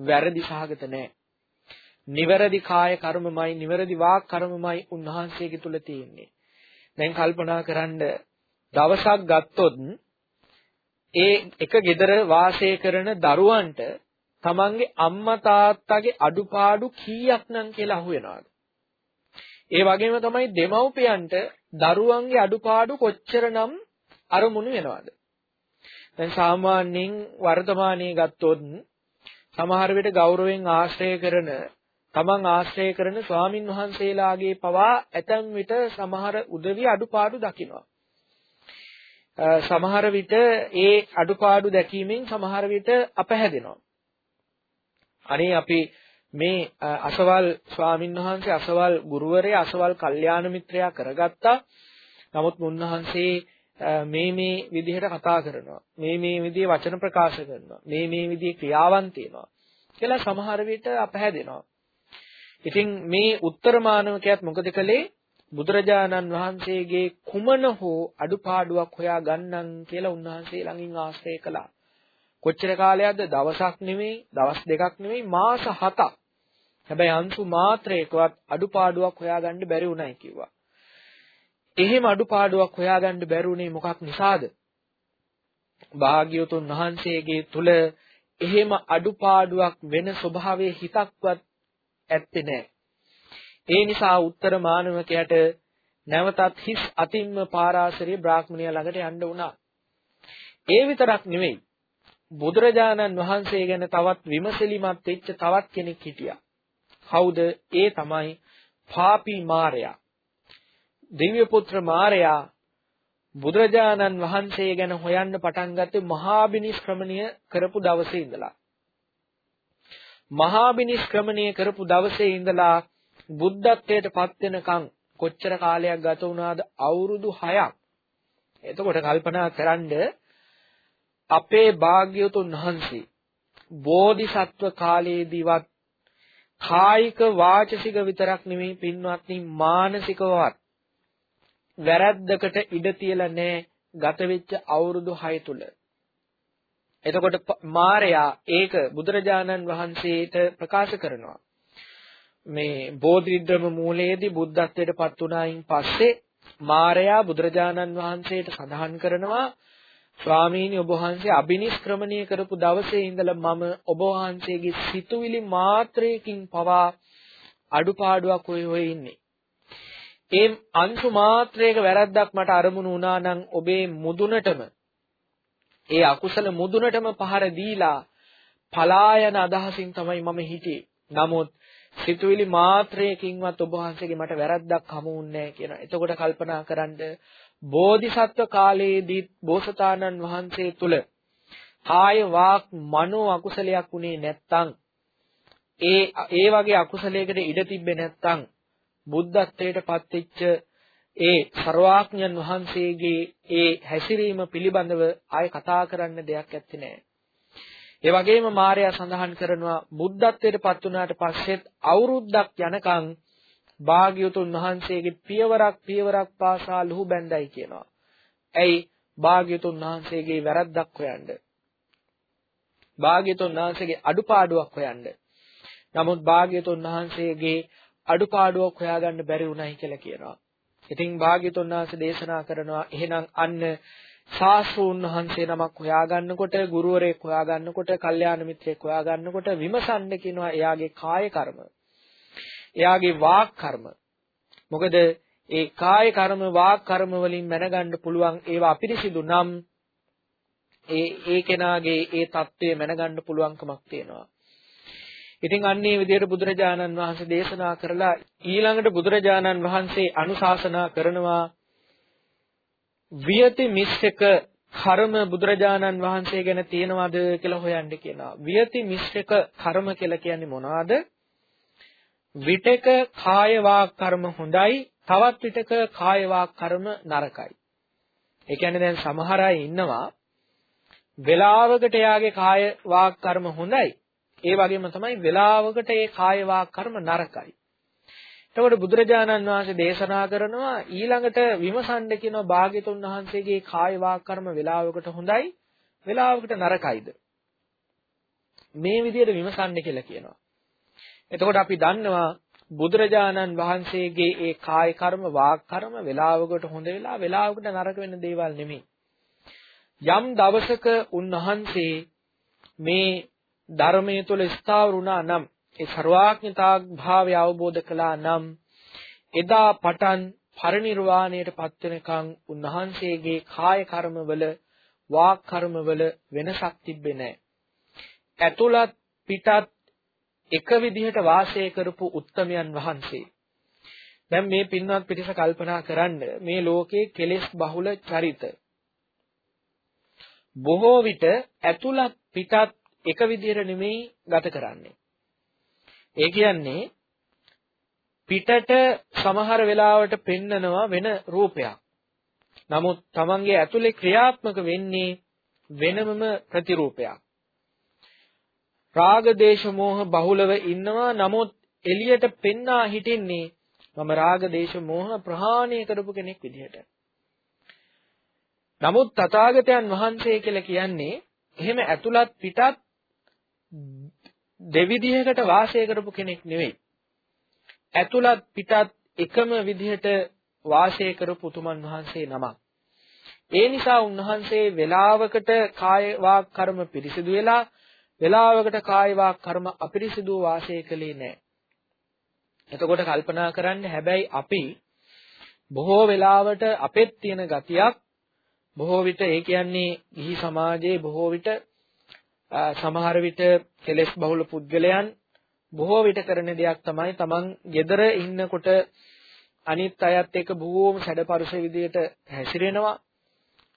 වැරදි සහගත නැහැ. නිවැරදි කාය කර්මමයි නිවැරදි වාක් කර්මමයි උන්වහන්සේගේ තුල තියෙන්නේ. දැන් කල්පනා කරන්න දවසක් ගත්තොත් ඒ එක ගෙදර වාසය කරන දරුවන්ට තමන්ගේ අම්මා තාත්තගේ අඩුපාඩු කීයක් නම් කියලා අහුවෙනවද? ඒ වගේම තමයි දෙමව්පියන්ට දරුවන්ගේ අඩුපාඩු කොච්චරනම් අරමුණු වෙනවද? දැන් සාමාන්‍යයෙන් වර්තමානයේ ගත්තොත් සමහර විට ගෞරවයෙන් ආශ්‍රය කරන තමන් ආශ්‍රය කරන ස්වාමින් වහන්සේලාගේ පවා ඇතැම් විට සමහර උදවිය අඩුපාඩු දකිනවා. සමහර විට ඒ අඩුපාඩු දැකීමෙන් සමහර විට අපහැදෙනවා. අනේ අපි මේ අසවල් ස්වාමින් වහන්සේ අසවල් ගුරුවරයා අසවල් කල්යාණ මිත්‍රයා කරගත්තා. නමුත් මුන්නහන්සේ මේ මේ විදිහට කතා කරනවා. මේ මේ විදිහේ වචන ප්‍රකාශ කරනවා. මේ මේ විදිහේ ක්‍රියාවන් තියෙනවා. කියලා සමහර විට අපහැදෙනවා. ඉතින් මේ උත්තර මානවකයාත් මොකද කළේ? බුදුරජාණන් වහන්සේගේ කුමන හෝ අඩුපාඩුවක් හොයා ගන්නම් කියලා උන්වහන්සේ ළඟින් ආශ්‍රය කළා. කොච්චර කාලයක්ද දවසක් නෙමෙයි දවස් දෙකක් නෙමෙයි මාස 7ක් හැබැයි අංශු මාත්‍රයකවත් අඩුපාඩුවක් හොයාගන්න බැරි වුණයි කිව්වා එහෙම අඩුපාඩුවක් හොයාගන්න බැරි උනේ මොකක් නිසාද භාග්‍යවතුන් වහන්සේගේ තුල එහෙම අඩුපාඩුවක් වෙන ස්වභාවයේ හිතක්වත් ඇත්තේ නැහැ. ඒ නිසා උත්තර මානවකයට නැවතත් හිස් අතින්ම පාරාසරිය බ්‍රාහ්මණයා ළඟට යන්න වුණා. ඒ විතරක් නෙවෙයි. බුදුරජාණන් වහන්සේ ගැන තවත් විමසිලිමත් වෙච්ච තවත් කෙනෙක් හිටියා. කවුද? ඒ තමයි පාපී මාරයා. දිව්‍ය පුත්‍ර මාරයා බුදුරජාණන් වහන්සේ ගැන හොයන්න පටන් ගත්තේ මහා බිනිස්ක්‍රමණය කරපු දවසේ ඉඳලා. මහා බිනිස්ක්‍රමණය කරපු දවසේ ඉඳලා බුද්ධත්වයට පත් වෙනකන් කොච්චර කාලයක් ගත වුණාද? අවුරුදු 6ක්. එතකොට කල්පනා කරන්ඩ අපේ භාග්‍යවතුන් වහන්සේ බෝධිසත්ව කාලයේදීවත් කායික වාචසික විතරක් නෙමෙයි පින්වත්නි මානසිකවත් වැරද්දකට ඉඩ තියලා නැහැ ගත වෙච්ච අවුරුදු 6 තුල. එතකොට මාරයා ඒක බුදුරජාණන් වහන්සේට ප්‍රකාශ කරනවා. මේ බෝධිද්‍රම මූලයේදී බුද්ධත්වයට පත් වුණායින් පස්සේ මාරයා බුදුරජාණන් වහන්සේට සඳහන් කරනවා ස්වාමීනි ඔබ වහන්සේ අබිනිෂ්ක්‍රමණය කරපු දවසේ ඉඳලා මම ඔබ වහන්සේගේ සිතුවිලි මාත්‍රයකින් පවා අඩුපාඩුවක් හොය හොය ඉන්නේ. ඒ අංශු මාත්‍රයක වැරද්දක් මට අරමුණු වුණා නම් ඔබේ මුදුනටම ඒ අකුසල මුදුනටම පහර දීලා පලායන අදහසින් තමයි මම හිටියේ. නමුත් සිතුවිලි මාත්‍රයකින්වත් ඔබ වහන්සේගේ මට වැරද්දක් හමු වුන්නේ නැහැ කියනවා. එතකොට කල්පනා කරන්ද බෝධිසත්ව කාලයේදී බෝසතාණන් වහන්සේ තුල කාය වාක් මනෝ අකුසලයක් උනේ නැත්තම් ඒ ඒ වගේ අකුසලයකට ඉඩ තිබ්බේ නැත්තම් බුද්ධත්වයට පත්වෙච්ච ඒ ਸਰවාඥන් වහන්සේගේ ඒ හැසිරීම පිළිබඳව ආය කතා කරන්න දෙයක් ඇත්තේ නැහැ. ඒ වගේම මාර්යා සඳහන් කරනවා බුද්ධත්වයට පත් වුණාට පස්සෙත් අවුරුද්දක් යනකම් භාග්‍යවතුන් වහන්සේගේ පියවරක් පියවරක් පාසා ලුහු බැඳයි කියනවා. ඇයි භාග්‍යවතුන් වහන්සේගේ වැරද්දක් හොයන්න. භාග්‍යවතුන් වහන්සේගේ අඩුපාඩුවක් හොයන්න. නමුත් භාග්‍යවතුන් වහන්සේගේ අඩුපාඩුවක් හොයාගන්න බැරි වුණයි කියලා කියනවා. ඉතින් භාග්‍යවතුන් වහන්සේ දේශනා කරනවා එහෙනම් අන්න ශාස්ත්‍රූන් වහන්සේ නමක් හොයාගන්නකොට ගුරුවරයෙක් හොයාගන්නකොට කල්යාණ මිත්‍රයෙක් හොයාගන්නකොට විමසන්න කියනවා එයාගේ කාය කර්ම. එයාගේ වාක් කර්ම. මොකද ඒ කාය කර්ම වාක් කර්ම වලින් මැනගන්න පුළුවන් ඒවා අපිරිසිදු නම් ඒ ඒ කෙනාගේ ඒ தත්ත්වය මැනගන්න පුළුවන්කමක් තියෙනවා. ඉතින් අන්නේ විදිහට බුදුරජාණන් වහන්සේ දේශනා කරලා ඊළඟට බුදුරජාණන් වහන්සේ අනුශාසනා කරනවා වියති මිශ්‍රක කර්ම බුදුරජාණන් වහන්සේ ගැන තියෙනවද කියලා හොයන්න කියනවා. වියති මිශ්‍රක කර්ම කියලා කියන්නේ මොනවද? විතක කාය වාක් කර්ම හොඳයි, තවත් විතක කාය වාක් කර්ම නරකයි. ඒ කියන්නේ දැන් සමහර අය ඉන්නවා වෙලාවකට එයාගේ කාය වාක් කර්ම හොඳයි. ඒ වගේම තමයි වෙලාවකට ඒ කාය වාක් කර්ම නරකයි. එතකොට බුදුරජාණන් වහන්සේ දේශනා කරනවා ඊළඟට විමසන්න කියනවා භාග්‍යතුන් වහන්සේගේ කාය වාක් කර්ම වෙලාවකට හොඳයි වෙලාවකට නරකයිද? මේ විදිහට විමසන්න කියලා කියනවා. එතකොට අපි දන්නවා බුදුරජාණන් වහන්සේගේ ඒ කාය කර්ම වාක් කර්ම වෙලාවකට හොඳ වෙලා වෙලාවකට නරක වෙන දේවල් නෙමෙයි. යම් දවසක උන්වහන්සේ මේ ධර්මයේ තුල ස්ථාවර වුණා නම් ඒ ਸਰවාඥතා භාවය අවබෝධ කළා නම් එදා පටන් පරිණිරවාණයට පත් වෙනකන් උන්වහන්සේගේ කාය කර්මවල වාක් කර්මවල වෙනසක් තිබ්බේ නැහැ. ඇතුළත් පිටත් එක විදිහට වාසය කරපු උත්තමයන් වහන්සේ. දැන් මේ පින්වත් පිටිස කල්පනා කරන්න මේ ලෝකේ කෙලෙස් බහුල චරිත. බොහෝ විට ඇතුළත් පිටත් එක විදිහට නෙමෙයි ගත කරන්නේ. ඒ කියන්නේ පිටට සමහර වෙලාවට පෙන්නනවා වෙන රූපයක්. නමුත් Tamange ඇතුලේ ක්‍රියාත්මක වෙන්නේ වෙනමම ප්‍රතිරූපයක්. රාග දේශ මොහ බහුලව ඉන්නවා නමුත් එළියට පෙන්නා හිටින්නේ මම රාග දේශ මොහ ප්‍රහාණය කරපු කෙනෙක් විදිහට. නමුත් තථාගතයන් වහන්සේ කියලා කියන්නේ එහෙම ඇතුළත් පිටත් දෙවිදිහකට වාසය කරපු කෙනෙක් නෙවෙයි. ඇතුළත් පිටත් එකම විදිහට වාසය කරපු උතුමන් වහන්සේ නමක්. ඒ නිසා උන්වහන්සේ වේලාවකට කාය වාක් කර්ම පිරිසිදු වෙලා වේලාවකට කාය වාක් කර්ම අපිරිසිදු වාසය කළේ නැහැ. එතකොට කල්පනා කරන්න හැබැයි අපි බොහෝ වෙලාවට අපෙත් තියෙන ගතියක් බොහෝ විට ඒ කියන්නේ ගිහි සමාජයේ බොහෝ විට සමහර විට කෙලෙස් බහුල පුද්ගලයන් බොහෝ විට කරන දෙයක් තමයි තමන් gedara ඉන්නකොට අනිත් අයත් එක්ක බොහෝම සැඩපරුස විදියට හැසිරෙනවා.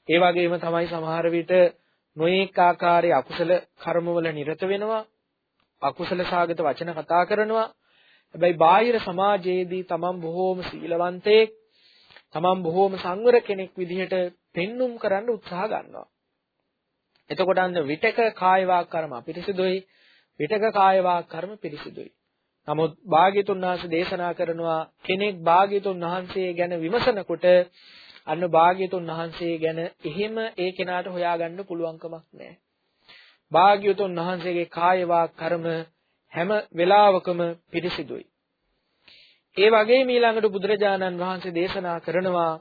ඒ වගේම තමයි සමහර විට නොඑක ආකාරයේ අකුසල කර්මවල නිරත වෙනවා. අකුසල සාගත වචන කතා කරනවා. හැබැයි බාහිර සමාජයේදී තමන් බොහෝම සීලවන්තයෙක් තමන් බොහෝම සංවර කෙනෙක් විදිහට පෙන්눔 කරන්න උත්සාහ ගන්නවා. එතකොට අන්න විතක කාය වාක් කර්ම අපිරිසිදුයි විතක කාය වාක් කර්ම පිරිසිදුයි. නමුත් භාග්‍යතුන් වහන්සේ දේශනා කරනවා කෙනෙක් භාග්‍යතුන් වහන්සේ ගැන විමසනකොට අන්න භාග්‍යතුන් වහන්සේ ගැන එහෙම ඒ කෙනාට හොයාගන්න පුළුවන් කමක් නැහැ. භාග්‍යතුන් වහන්සේගේ කාය වාක් කර්ම හැම වෙලාවකම පිරිසිදුයි. ඒ වගේම ඊළඟට බුදුරජාණන් වහන්සේ දේශනා කරනවා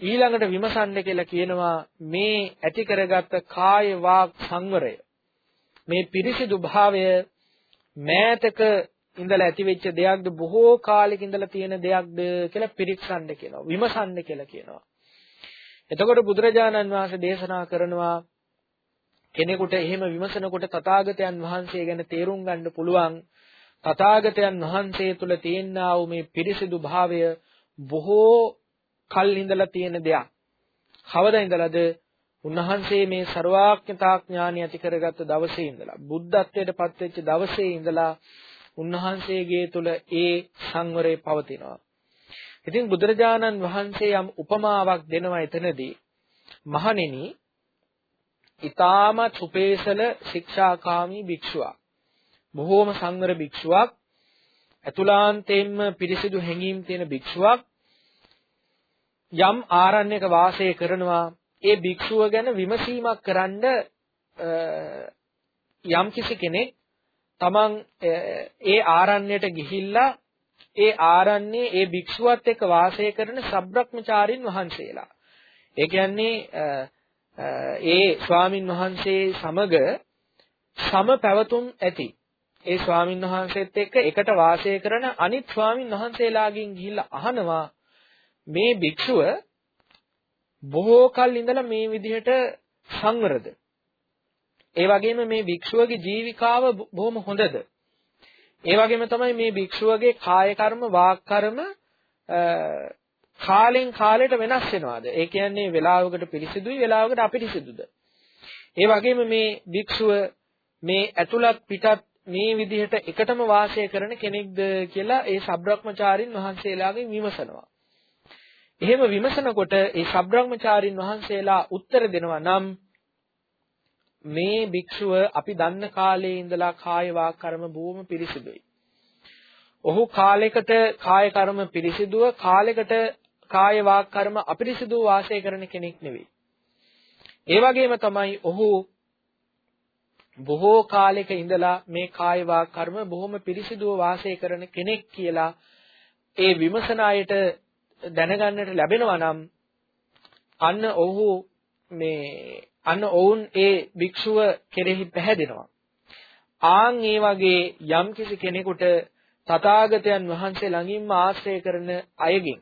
ඊළඟට විමසන්න කියලා කියනවා මේ ඇති කරගත්ත කාය වාක් සංවරය. මේ පිරිසිදු භාවය මෑතක ඉඳලා ඇති වෙච්ච දෙයක්ද බොහෝ කාලෙක ඉඳලා තියෙන දෙයක්ද කියලා පිරික්සන්න කියනවා විමසන්න කියලා කියනවා. එතකොට බුදුරජාණන් වහන්සේ දේශනා කරනවා කෙනෙකුට එහෙම විමසනකොට තථාගතයන් වහන්සේ ගැන තේරුම් ගන්න පුළුවන් තථාගතයන් වහන්සේ තුල තියෙනා වූ මේ පිරිසිදු භාවය බොහෝ කල් ඉඳලා තියෙන දෙයක්. කවදා ඉඳලාද? උන්වහන්සේ මේ ਸਰවාඥතා ඥාණය ඇති කරගත්ත දවසේ ඉඳලා බුද්ධත්වයට පත්වෙච්ච දවසේ ඉඳලා උන්වහන්සේගේ තුල ඒ සංවරය පවතිනවා. ඉතින් බුදුරජාණන් වහන්සේ යම් උපමාවක් දෙනවා එතනදී. මහණෙනි ඊ타ම සුපේසල ශික්ෂාකාමී භික්ෂුවක්. බොහෝම සංවර භික්ෂුවක්. අතුලාන්තයෙන්ම පිරිසිදු හැඟීම් තියෙන භික්ෂුවක්. යම් ආරණ්‍යක වාසය කරනවා ඒ භික්ෂුව ගැන විමසීමක් කරන්න යම් කිසි කෙනෙක් තමන් ඒ ආරණ්‍යයට ගිහිල්ලා ඒ ආරණ්‍යයේ ඒ භික්ෂුවත් එක්ක වාසය කරන සබ්‍රක්‍මචාරින් වහන්සේලා. ඒ කියන්නේ ඒ ස්වාමින් වහන්සේ සමග සම පැවතුම් ඇති. ඒ ස්වාමින් වහන්සේත් එක්ක එකට වාසය කරන අනිත් ස්වාමින් වහන්සේලාගෙන් ගිහිල්ලා අහනවා මේ භික්ෂුව බොහෝ කල් ඉඳලා මේ විදිහට සංවරද? ඒ වගේම මේ භික්ෂුවගේ ජීවිකාව බොහොම හොඳද? ඒ වගේම තමයි මේ භික්ෂුවගේ කාය කර්ම වාක් කර්ම කාලෙන් කාලයට වෙනස් වෙනවාද? ඒ කියන්නේ වේලාවකට පිරිසිදුයි වේලාවකට අපිරිසිදුද? ඒ වගේම මේ භික්ෂුව මේ ඇතුළත් පිටත් මේ විදිහට එකටම වාසය කරන කෙනෙක්ද කියලා ඒ සබ්‍රක්‍මචාරින් වහන්සේලාගෙන් විමසනවා. එහෙම විමසනකොට ඒ සබ්‍රක්‍මචාරින් වහන්සේලා උත්තර දෙනවා නම් මේ භික්ෂුව අපි දන්න කාලේ ඉඳලා කාය වාක් කර්ම බොහොම පිරිසිදුයි. ඔහු කාලයකට කාය කර්ම පිරිසිදුව කාලයකට කාය වාක් කර්ම අපිරිසිදුව වාසය කරන කෙනෙක් නෙවෙයි. ඒ වගේම තමයි ඔහු බොහෝ කාලයක ඉඳලා මේ කාය වා කර්ම බොහොම පිරිසිදුව වාසය කරන කෙනෙක් කියලා ඒ විමසන අයට දැනගන්නට ලැබෙනවා නම් අන්න ඔහු මේ අන්න ඔවුන් ඒ භික්ෂුව කෙරෙහි පැහැදෙනවා. ආන් ඒ වගේ යම්කිසි කෙනෙකුට තථාගතයන් වහන්සේ ළඟින්ම ආශ්‍රය කරන අයගෙන්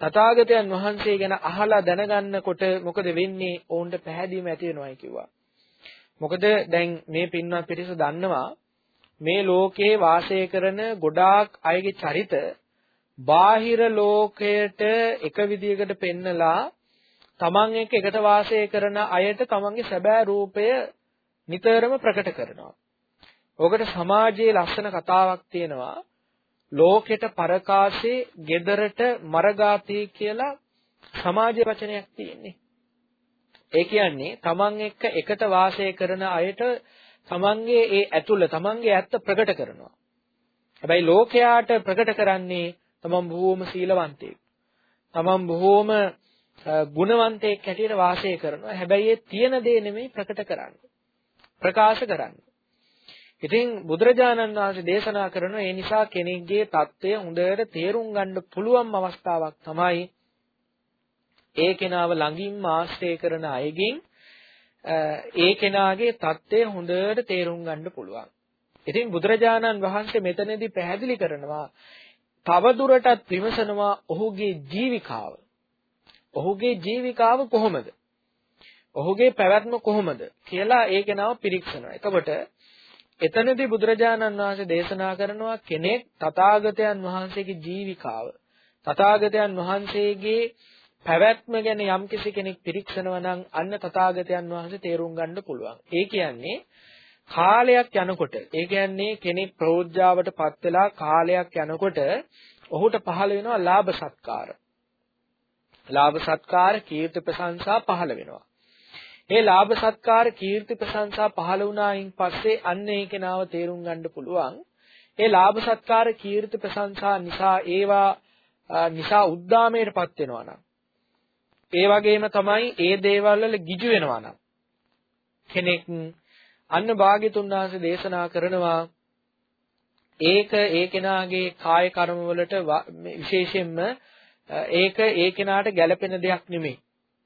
තථාගතයන් වහන්සේ ගැන අහලා දැනගන්නකොට මොකද වෙන්නේ? ඔවුන්ට පැහැදීම ඇති වෙනවායි කිව්වා. මොකද දැන් මේ පින්වත් පිරිස දන්නවා මේ ලෝකේ වාසය කරන ගොඩාක් අයගේ චරිත බාහිර ලෝකයට එක විදියකට පෙන්නලා තමන් එක්ක එකට වාසය කරන අයට තමන්ගේ සැබෑ රූපය නිතරම ප්‍රකට කරනවා. ඔකට සමාජයේ ලස්සන කතාවක් තියෙනවා. ලෝකෙට පරකාසේ, gedarata මරගාතී කියලා සමාජ වචනයක් තියෙන්නේ. ඒ කියන්නේ තමන් එක්ක එකට වාසය කරන අයට තමන්ගේ ඒ ඇතුළ තමන්ගේ ඇත්ත ප්‍රකට කරනවා. හැබැයි ලෝකයාට ප්‍රකට කරන්නේ තමන් බොහෝම සීලවන්තයෙක්. තමන් බොහෝම ගුණවන්තයෙක් හැටියට වාසය කරනවා. හැබැයි ඒ තියෙන දේ නෙමෙයි ප්‍රකට කරන්නේ. ප්‍රකාශ කරන්නේ. ඉතින් බුදුරජාණන් වහන්සේ දේශනා කරන ඒ නිසා කෙනෙක්ගේ தත්ත්වය හොඳට තේරුම් ගන්න පුළුවන් අවස්ථාවක් තමයි ඒ කෙනාව ළඟින්ම ආශ්‍රය කරන අයගෙන් ඒ කෙනාගේ தත්ත්වය හොඳට තේරුම් ගන්න පුළුවන්. ඉතින් බුදුරජාණන් වහන්සේ මෙතනදී පැහැදිලි කරනවා තව දුරටත් විමසනවා ඔහුගේ ජීවිකාව. ඔහුගේ ජීවිකාව කොහොමද? ඔහුගේ පැවැත්ම කොහොමද කියලා ඒ කෙනාව පිරික්සනවා. එතකොට එතනදී බුදුරජාණන් වහන්සේ දේශනා කරනවා කෙනෙක් තථාගතයන් වහන්සේගේ ජීවිකාව තථාගතයන් වහන්සේගේ පැවැත්ම ගැන යම්කිසි කෙනෙක් පිරික්සනවා නම් අන්න තථාගතයන් වහන්සේ තේරුම් ගන්න පුළුවන්. ඒ කියන්නේ කාලයක් යනකොට ඒ කියන්නේ කෙනෙක් ප්‍රෝජ්ජාවට පත් වෙලා කාලයක් යනකොට ඔහුට පහළ වෙනවා ලාභ සත්කාර. ලාභ සත්කාර කීර්ති ප්‍රශංසා පහළ වෙනවා. මේ ලාභ සත්කාර කීර්ති ප්‍රශංසා පහළ වුණායින් පස්සේ අන්න ඒ කෙනාව තේරුම් ගන්න පුළුවන්. ඒ ලාභ සත්කාර කීර්ති ප්‍රශංසා නිසා ඒවා නිසා උද්දාමයටපත් වෙනවා නම් ඒ වගේම තමයි ඒ දේවල් වල ගිජු වෙනවා නම් කෙනෙක් අන්න භාග්‍යතුන් වහන්සේ දේශනා කරනවා ඒක ඒ කෙනාගේ කාය කර්ම වලට විශේෂයෙන්ම ඒක ඒ කෙනාට ගැළපෙන දෙයක් නෙමෙයි.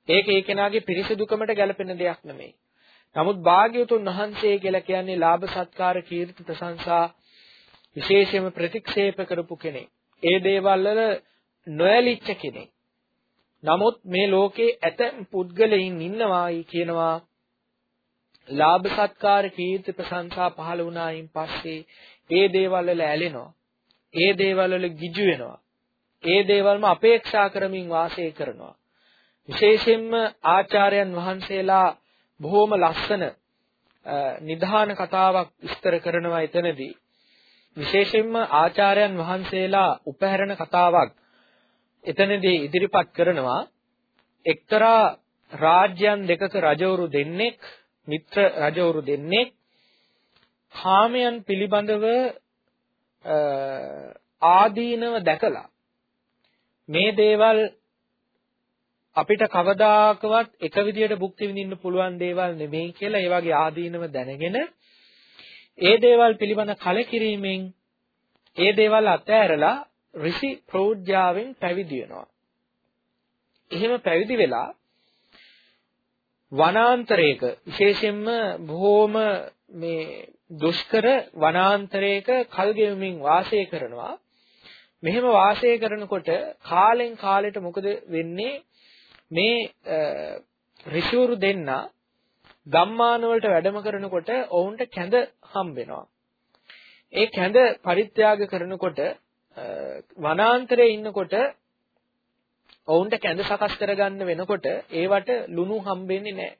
ඒක ඒ කෙනාගේ පිරිසිදුකමට ගැළපෙන දෙයක් නෙමෙයි. නමුත් භාග්‍යවතුන් වහන්සේ කියලා කියන්නේ ලාභ සත්කාර කීර්ති ප්‍රශංසා විශේෂයෙන්ම ප්‍රතික්ෂේප කරපු කෙනෙක්. ඒ දේවල් වල නොඇලිච්ච කෙනෙක්. නමුත් මේ ලෝකේ ඇතැම් පුද්ගලයින් ඉන්නවායි කියනවා ලාභ සත්කාර කීර්ති ප්‍රශංසා පහළ වුණායින් පස්සේ ඒ දේවල් වල ඇලෙනවා. ඒ දේවල් වල ගිජු වෙනවා. ඒ දේවල්ම අපේක්ෂා කරමින් වාසය කරනවා. විශේෂයෙන්ම ආචාර්යයන් වහන්සේලා බොහොම ලස්සන නිධාන කතාවක් විස්තර කරනවා එතනදී. විශේෂයෙන්ම ආචාර්යයන් වහන්සේලා උපහැරණ කතාවක් එතනදී ඉදිරිපත් කරනවා එක්තරා රාජ්‍යයන් දෙකක රජවරු දෙන්නෙක් මිත්‍ර රජවරු දෙන්නෙක් කාමයන් පිළිබඳව ආදීනව දැකලා මේ දේවල් අපිට කවදාකවත් එක විදියට භුක්ති විඳින්න පුළුවන් දේවල් නෙමෙයි කියලා ඒ වගේ ආදීනව දැනගෙන ඒ දේවල් පිළිබඳ කලකිරීමෙන් ඒ දේවල් අතෑරලා ඍෂි ප්‍රෞಢ්‍යාවෙන් පැවිදි වෙනවා. එහෙම පැවිදි වෙලා වනාන්තරයක විශේෂයෙන්ම බොහෝම මේ දුෂ්කර වනාන්තරයක කල් ගෙවමින් වාසය කරනවා. මෙහෙම වාසය කරනකොට කාලෙන් කාලෙට මොකද වෙන්නේ මේ ඍෂිවරු දෙන්න ගම්මාන වලට වැඩම කරනකොට ඔවුන්ට කැඳ හම්බ වෙනවා. ඒ කැඳ පරිත්‍යාග කරනකොට වනාන්තරයේ ඉන්නකොට ඔවුන්ට කැඳ සකස් කරගන්න වෙනකොට ඒවට ලුණු හම්බෙන්නේ නැහැ.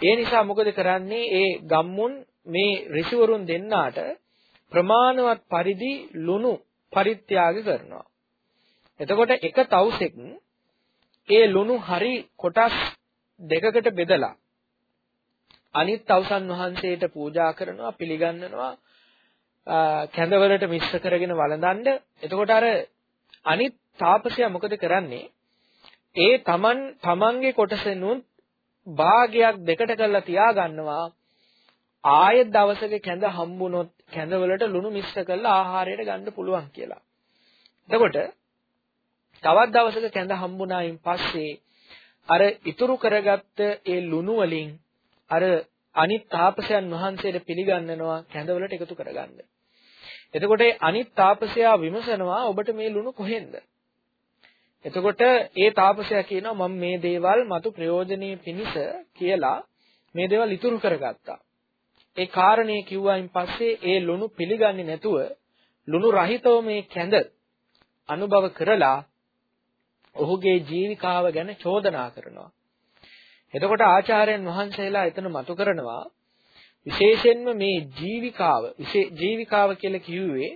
ඒ නිසා මොකද කරන්නේ? ඒ ගම්මුන් මේ ඍෂිවරුන් දෙන්නාට ප්‍රමාණවත් පරිදි ලුණු පරිත්‍යාග කරනවා. එතකොට එක තවුසෙක් ඒ ලුණු හරි කොටස් දෙකකට බෙදලා අනිත් තවුසන් වහන්සේට පූජා කරනවා පිළිගන්නනවා කැඳවලට මිශ්‍ර කරගෙන වළඳන්න එතකොට අර අනිත් තාපසයා මොකද කරන්නේ ඒ තමන් තමන්ගේ කොටසෙනුත් භාගයක් දෙකට කරලා තියා ගන්නවා ආයෙත් දවසක කැඳ හම්බුනොත් කැඳවලට ලුණු මිශ්‍ර කරලා ආහාරයට ගන්න පුළුවන් කියලා. එතකොට තවත් දවසක කැඳ හම්බුනායින් පස්සේ අර ඉතුරු කරගත්ත ඒ ලුණු වලින් අර අනිත් තාපසයන් වහන්සේට පිළිගන්නනවා කැඳවලට එකතු කරගන්න. එතකොට අනිත් තාපසයා විමසනවා ඔබට මේ ලුණු කොහෙන්ද? එතකොට ඒ තාපසයා කියනවා මම මේ දේවල් මතු ප්‍රයෝජනෙයි පිණිස කියලා මේ දේවල් ඉතුරු කරගත්තා. ඒ කාරණේ කිව්වයින් පස්සේ ඒ ලුණු පිළිගන්නේ නැතුව ලුණු රහිතව මේ කැඳ අනුභව කරලා ඔහුගේ ජීවිකාව ගැන චෝදනා කරනවා. එතකොට ආචාර්යයන් වහන්සේලා එතන මතු කරනවා විශේෂයෙන්ම මේ ජීවිකාව ජීවිකාව කියලා කිව්වේ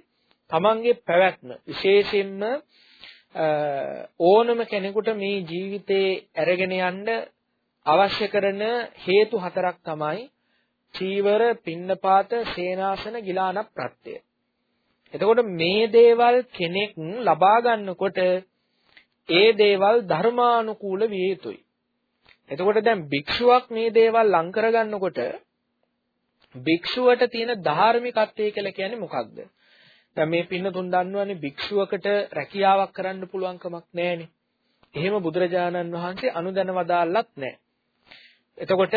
තමන්ගේ පැවැත්ම විශේෂයෙන්ම ඕනම කෙනෙකුට මේ ජීවිතේ අරගෙන යන්න අවශ්‍ය කරන හේතු හතරක් තමයි චීවර, පින්නපාත, සේනාසන, ගිලාන ප්‍රත්‍ය. එතකොට මේ දේවල් කෙනෙක් ලබා ගන්නකොට ඒ දේවල් ධර්මානුකූල විය යුතුයි. එතකොට දැන් භික්ෂුවක් මේ දේවල් ලං කරගන්නකොට භික්ෂුවට තියෙන ධාර්මිකත්වය කියලා කියන්නේ මොකක්ද? දැන් මේ පින්න තුන් දන්නවනේ භික්ෂුවකට රැකියාවක් කරන්න පුළුවන් කමක් නැහැනේ. එහෙම බුදුරජාණන් වහන්සේ අනුදැන වදාල්ලත් නැහැ. එතකොට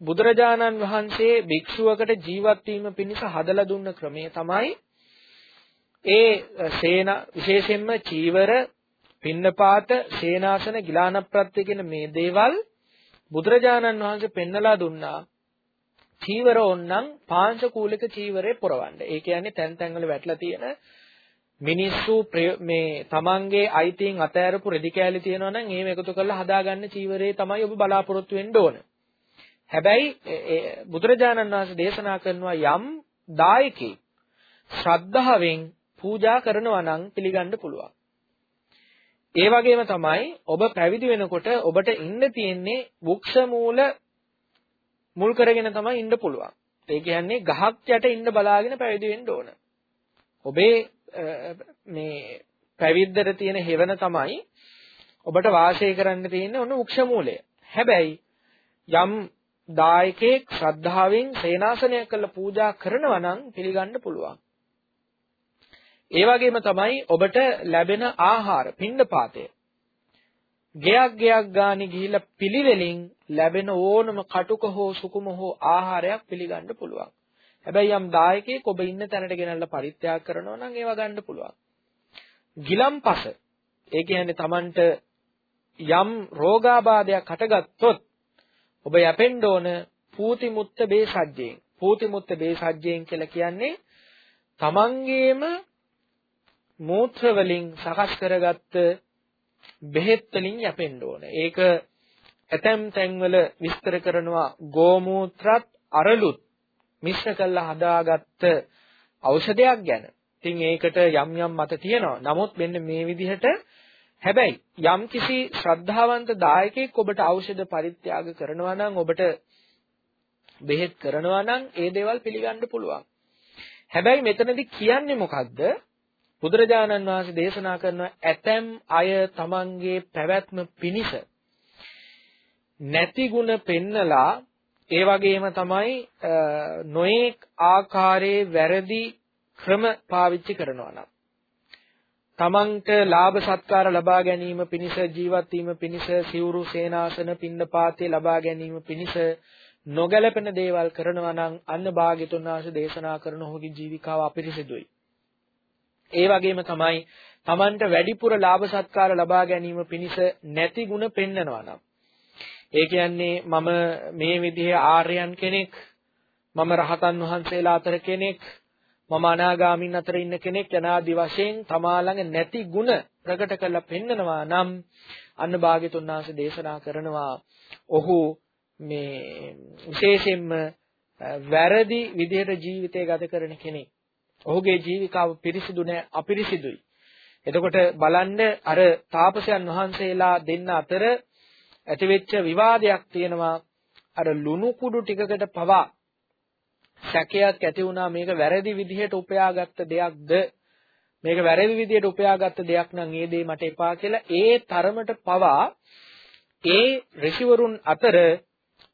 බුදුරජාණන් වහන්සේ භික්ෂුවකට ජීවත් වීම පිණිස හදලා දුන්න ක්‍රමය තමයි ඒ සේන විශේෂයෙන්ම චීවර පින්නපාත සේනාසන ගිලානප්‍රත්‍ය කියන මේ දේවල් බුදුරජාණන් වහන්සේ පෙන්නලා දුන්නා චීවර ඕන්නම් පාංශකූලික චීවරේ පුරවන්න. ඒ කියන්නේ තැන් තැන් වල වැටලා තියෙන මිනිස්සු මේ තමන්ගේ අයිතීන් අතෑරපු රෙදි කෑලි තියෙනවා නම් ඒව එකතු කරලා හදාගන්න චීවරේ තමයි ඔබ බලාපොරොත්තු වෙන්න ඕන. හැබැයි බුදුරජාණන් වහන්සේ දේශනා කරනවා යම් දායකෙක් ශ්‍රද්ධාවෙන් පූජා කරනවා නම් පිළිගන්න පුළුවන්. ඒ වගේම තමයි ඔබ පැවිදි වෙනකොට ඔබට ඉන්න තියෙන්නේ වෘක්ෂ මූල මුල් කරගෙන තමයි ඉන්න පුළුවන්. ඒ කියන්නේ ගහක් යට ඉන්න බලාගෙන පැවිදි වෙන්න ඕන. ඔබේ මේ පැවිද්දට තියෙන හේවන තමයි ඔබට වාසය කරන්න තියෙන්නේ ඔන්න වෘක්ෂ මූලය. හැබැයි යම් දායකයෙක් ශ්‍රද්ධාවෙන් සේනාසනයක් කරලා පූජා කරනවා නම් පිළිගන්න පුළුවන්. ඒ වගේම තමයි ඔබට ලැබෙන ආහාර පින්ඩපාතය. ගෙයක් ගෙයක් ගානේ ගිහිල්ලා පිළිවෙලින් ලැබෙන ඕනම කටුක හෝ සුකුම හෝ ආහාරයක් පිළිගන්න පුළුවන්. හැබැයි යම් දායකයෙක් ඔබ ඉන්න තැනට ගෙනල්ලා පරිත්‍යාග කරනවා නම් ඒව ගන්න පුළුවන්. ගිලම්පස ඒ කියන්නේ Tamanට යම් රෝගාබාධයක් හටගත්තොත් ඔබ යැපෙන්න ඕන පූති මුත්ත බේසජ්ජයෙන්. පූති මුත්ත බේසජ්ජයෙන් කියලා කියන්නේ තමන්ගේම මූත්‍ර වලින් සකස් කරගත්ත බෙහෙත් වලින් යැපෙන්න ඕන. ඒක ඇතැම් තැන්වල විස්තර කරනවා ගෝමූත්‍රත් අරලුත් මිශ්‍ර කරලා හදාගත්ත ඖෂධයක් ගැන. ඉතින් ඒකට යම් යම් මත තියෙනවා. නමුත් මෙන්න මේ විදිහට හැබැයි යම් කිසි ශ්‍රද්ධාවන්ත දායකයෙක් ඔබට ඖෂධ පරිත්‍යාග කරනවා නම් ඔබට බෙහෙත් කරනවා නම් ඒ දේවල් පිළිගන්න පුළුවන්. හැබැයි මෙතනදී කියන්නේ මොකද්ද? බුදුරජාණන් වහන්සේ දේශනා කරන ඇතැම් අය තමන්ගේ පැවැත්ම පිනිස නැති ಗುಣ පෙන්නලා ඒ වගේම තමයි නොඑක් ආකාරයේ වැරදි ක්‍රම පාවිච්චි කරනවා නම් තමන්ට ලාභ සත්කාර ලබා ගැනීම පිණිස ජීවත් වීම පිණිස සිවුරු සේනාසන පින්නපාතේ ලබා ගැනීම පිණිස නොගැලපෙන දේවල් කරනවා නම් අන්න භාග්‍යතුන් වහන්සේ දේශනා කරන ඔහුගේ ජීවිකාව අපිරිසිදුයි. ඒ වගේම තමයි තමන්ට වැඩිපුර ලාභ සත්කාර ලබා ගැනීම පිණිස නැති ಗುಣ පෙන්නනවා නම් ඒ කියන්නේ මම මේ විදිහේ ආර්යයන් කෙනෙක් මම රහතන් වහන්සේලා අතර කෙනෙක් මම අනාගාමින් අතර ඉන්න කෙනෙක් යනාදි වශයෙන් තමා ළඟ නැති ಗುಣ ප්‍රකට කරලා පෙන්නනවා නම් අන්න භාග්‍යතුන් වහන්සේ දේශනා කරනවා ඔහු මේ විශේෂයෙන්ම වැරදි විදිහට ජීවිතය ගත කරන කෙනෙක්. ඔහුගේ ජීවිකාව පිරිසිදු නැහැ අපිරිසිදුයි. එතකොට බලන්න අර තාපසයන් වහන්සේලා දෙන්න අතර ඇතිවෙච්ච විවාදයක් තියෙනවා අර ලුණු කුඩු ටිකකට පවා සැකයක් ඇති වුණා මේක වැරදි විදිහට උපයාගත්ත දෙයක්ද මේක වැරදි විදිහට උපයාගත්ත දෙයක් නම් ඒ දේ මට එපා කියලා ඒ තරමට පවා ඒ ඍෂිවරුන් අතර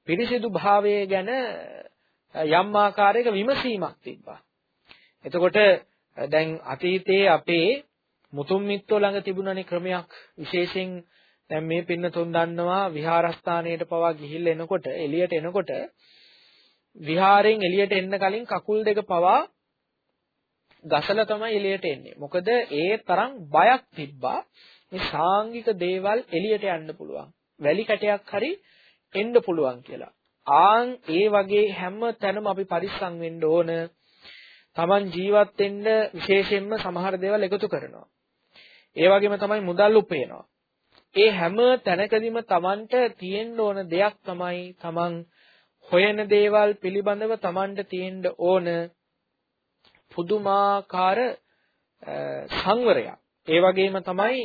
පිරිසිදු භාවය ගැන යම් ආකාරයක විමසීමක් තිබ්බා. එතකොට දැන් අතීතයේ අපේ මුතුන් මිත්තෝ ළඟ තිබුණනේ ක්‍රමයක් විශේෂයෙන් දැන් මේ පින්නතුන් දන්නවා විහාරස්ථානයට පවා ගිහිල්ලා එනකොට එළියට එනකොට විහාරයෙන් එළියට එන්න කලින් කකුල් දෙක පවා ගසලා තමයි එළියට එන්නේ. මොකද ඒ තරම් බයක් තිබ්බා මේ සාංගික දේවල් එළියට යන්න පුළුවන්. වැලි කැටයක් හරි එන්න පුළුවන් කියලා. ආන් ඒ වගේ හැම තැනම අපි පරිස්සම් වෙන්න ඕන. Taman ජීවත් වෙන්න විශේෂයෙන්ම සමහර දේවල් එකතු කරනවා. ඒ වගේම තමයි මුදල් උපයනවා. ඒ හැම තැනකදීම Tamanට තියෙන්න ඕන දෙයක් තමයි Taman හොයන දේවල් පිළිබඳව Tamanට තියෙන්න ඕන පුදුමාකාර සංවරයක්. ඒ වගේම තමයි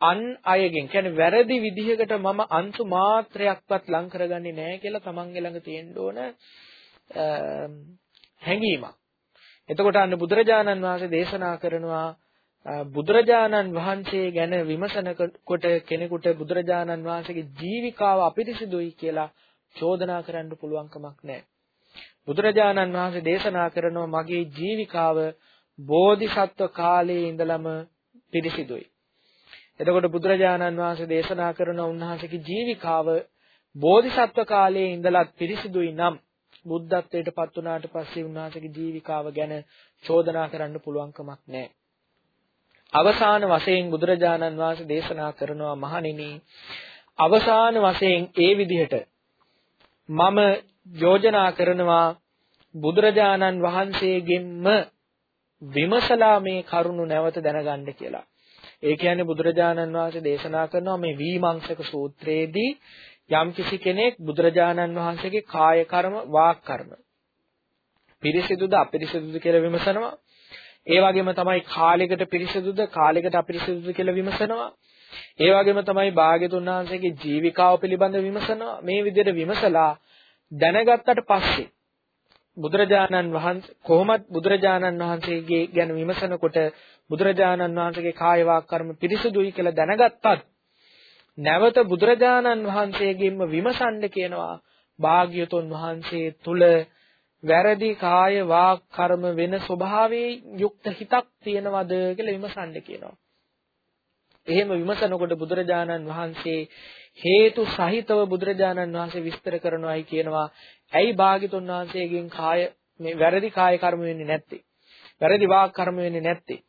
අන් අයගෙන් කියන්නේ වැරදි විදිහකට මම අංශු මාත්‍රයක්වත් ලං කරගන්නේ නැහැ කියලා තමන්ගේ ළඟ තියෙන්න ඕන හැඟීමක්. එතකොට අන්න බුදුරජාණන් වහන්සේ දේශනා කරනවා බුදුරජාණන් වහන්සේ ගැන විමසනකොට කෙනෙකුට බුදුරජාණන් වහන්සේගේ ජීවිකාව අපිරිසිදුයි කියලා චෝදනා කරන්න පුළුවන් කමක් නැහැ. බුදුරජාණන් වහන්සේ දේශනා කරනවා මගේ ජීවිකාව බෝධිසත්ව කාලයේ ඉඳලම පිරිසිදුයි. එතකොට බුදුරජාණන් වහන්සේ දේශනා කරන උන්වහන්සේගේ ජීවිකාව බෝධිසත්ව කාලයේ ඉඳලත් පිරිසිදුයි නම් බුද්ධත්වයට පත් වුණාට පස්සේ උන්වහන්සේගේ ජීවිකාව ගැන චෝදනා කරන්න පුළුවන් කමක් නැහැ. අවසාන වශයෙන් බුදුරජාණන් වහන්සේ දේශනා කරනවා මහණෙනි අවසාන වශයෙන් ඒ විදිහට මම යෝජනා කරනවා බුදුරජාණන් වහන්සේගෙන්ම විමසලා මේ කරුණු නැවත දැනගන්න කියලා. ඒ කියන්නේ බුදුරජාණන් වහන්සේ දේශනා කරනවා මේ වීමංශක සූත්‍රයේදී යම්කිසි කෙනෙක් බුදුරජාණන් වහන්සේගේ කාය කර්ම වාක් කර්ම පිරිසිදුද අපිරිසිදුද කියලා විමසනවා. ඒ වගේම තමයි කාලයකට පිරිසිදුද කාලයකට අපිරිසිදුද කියලා විමසනවා. ඒ වගේම තමයි භාග්‍යතුන් වහන්සේගේ ජීවිකාව පිළිබඳ විමසනවා. මේ විදිහට විමසලා දැනගත්තට පස්සේ බුදුරජාණන් වහන්සේ කොහොමත් බුදුරජාණන් වහන්සේගේ ගැන විමසනකොට බුදුරජාණන් වහන්සේගේ කාය වාක් කර්ම පිරිසුදුයි කියලා දැනගත්තත් නැවත බුදුරජාණන් වහන්සේගෙන්ම විමසන්න කියනවා භාග්‍යතුන් වහන්සේ තුල වැරදි කාය වාක් කර්ම වෙන ස්වභාවයේ යුක්ත හිතක් තියෙනවද කියලා විමසන්න කියනවා. එහෙම විමසනකොට බුදුරජාණන් වහන්සේ හේතු සහිතව බුදුරජාණන් වහන්සේ විස්තර කරනවායි කියනවා. ඇයි භාග්‍යතුන් වහන්සේගෙන් කාය මේ වැරදි කාය කර්ම වෙන්නේ නැත්තේ? වැරදි වාක් කර්ම වෙන්නේ නැත්තේ?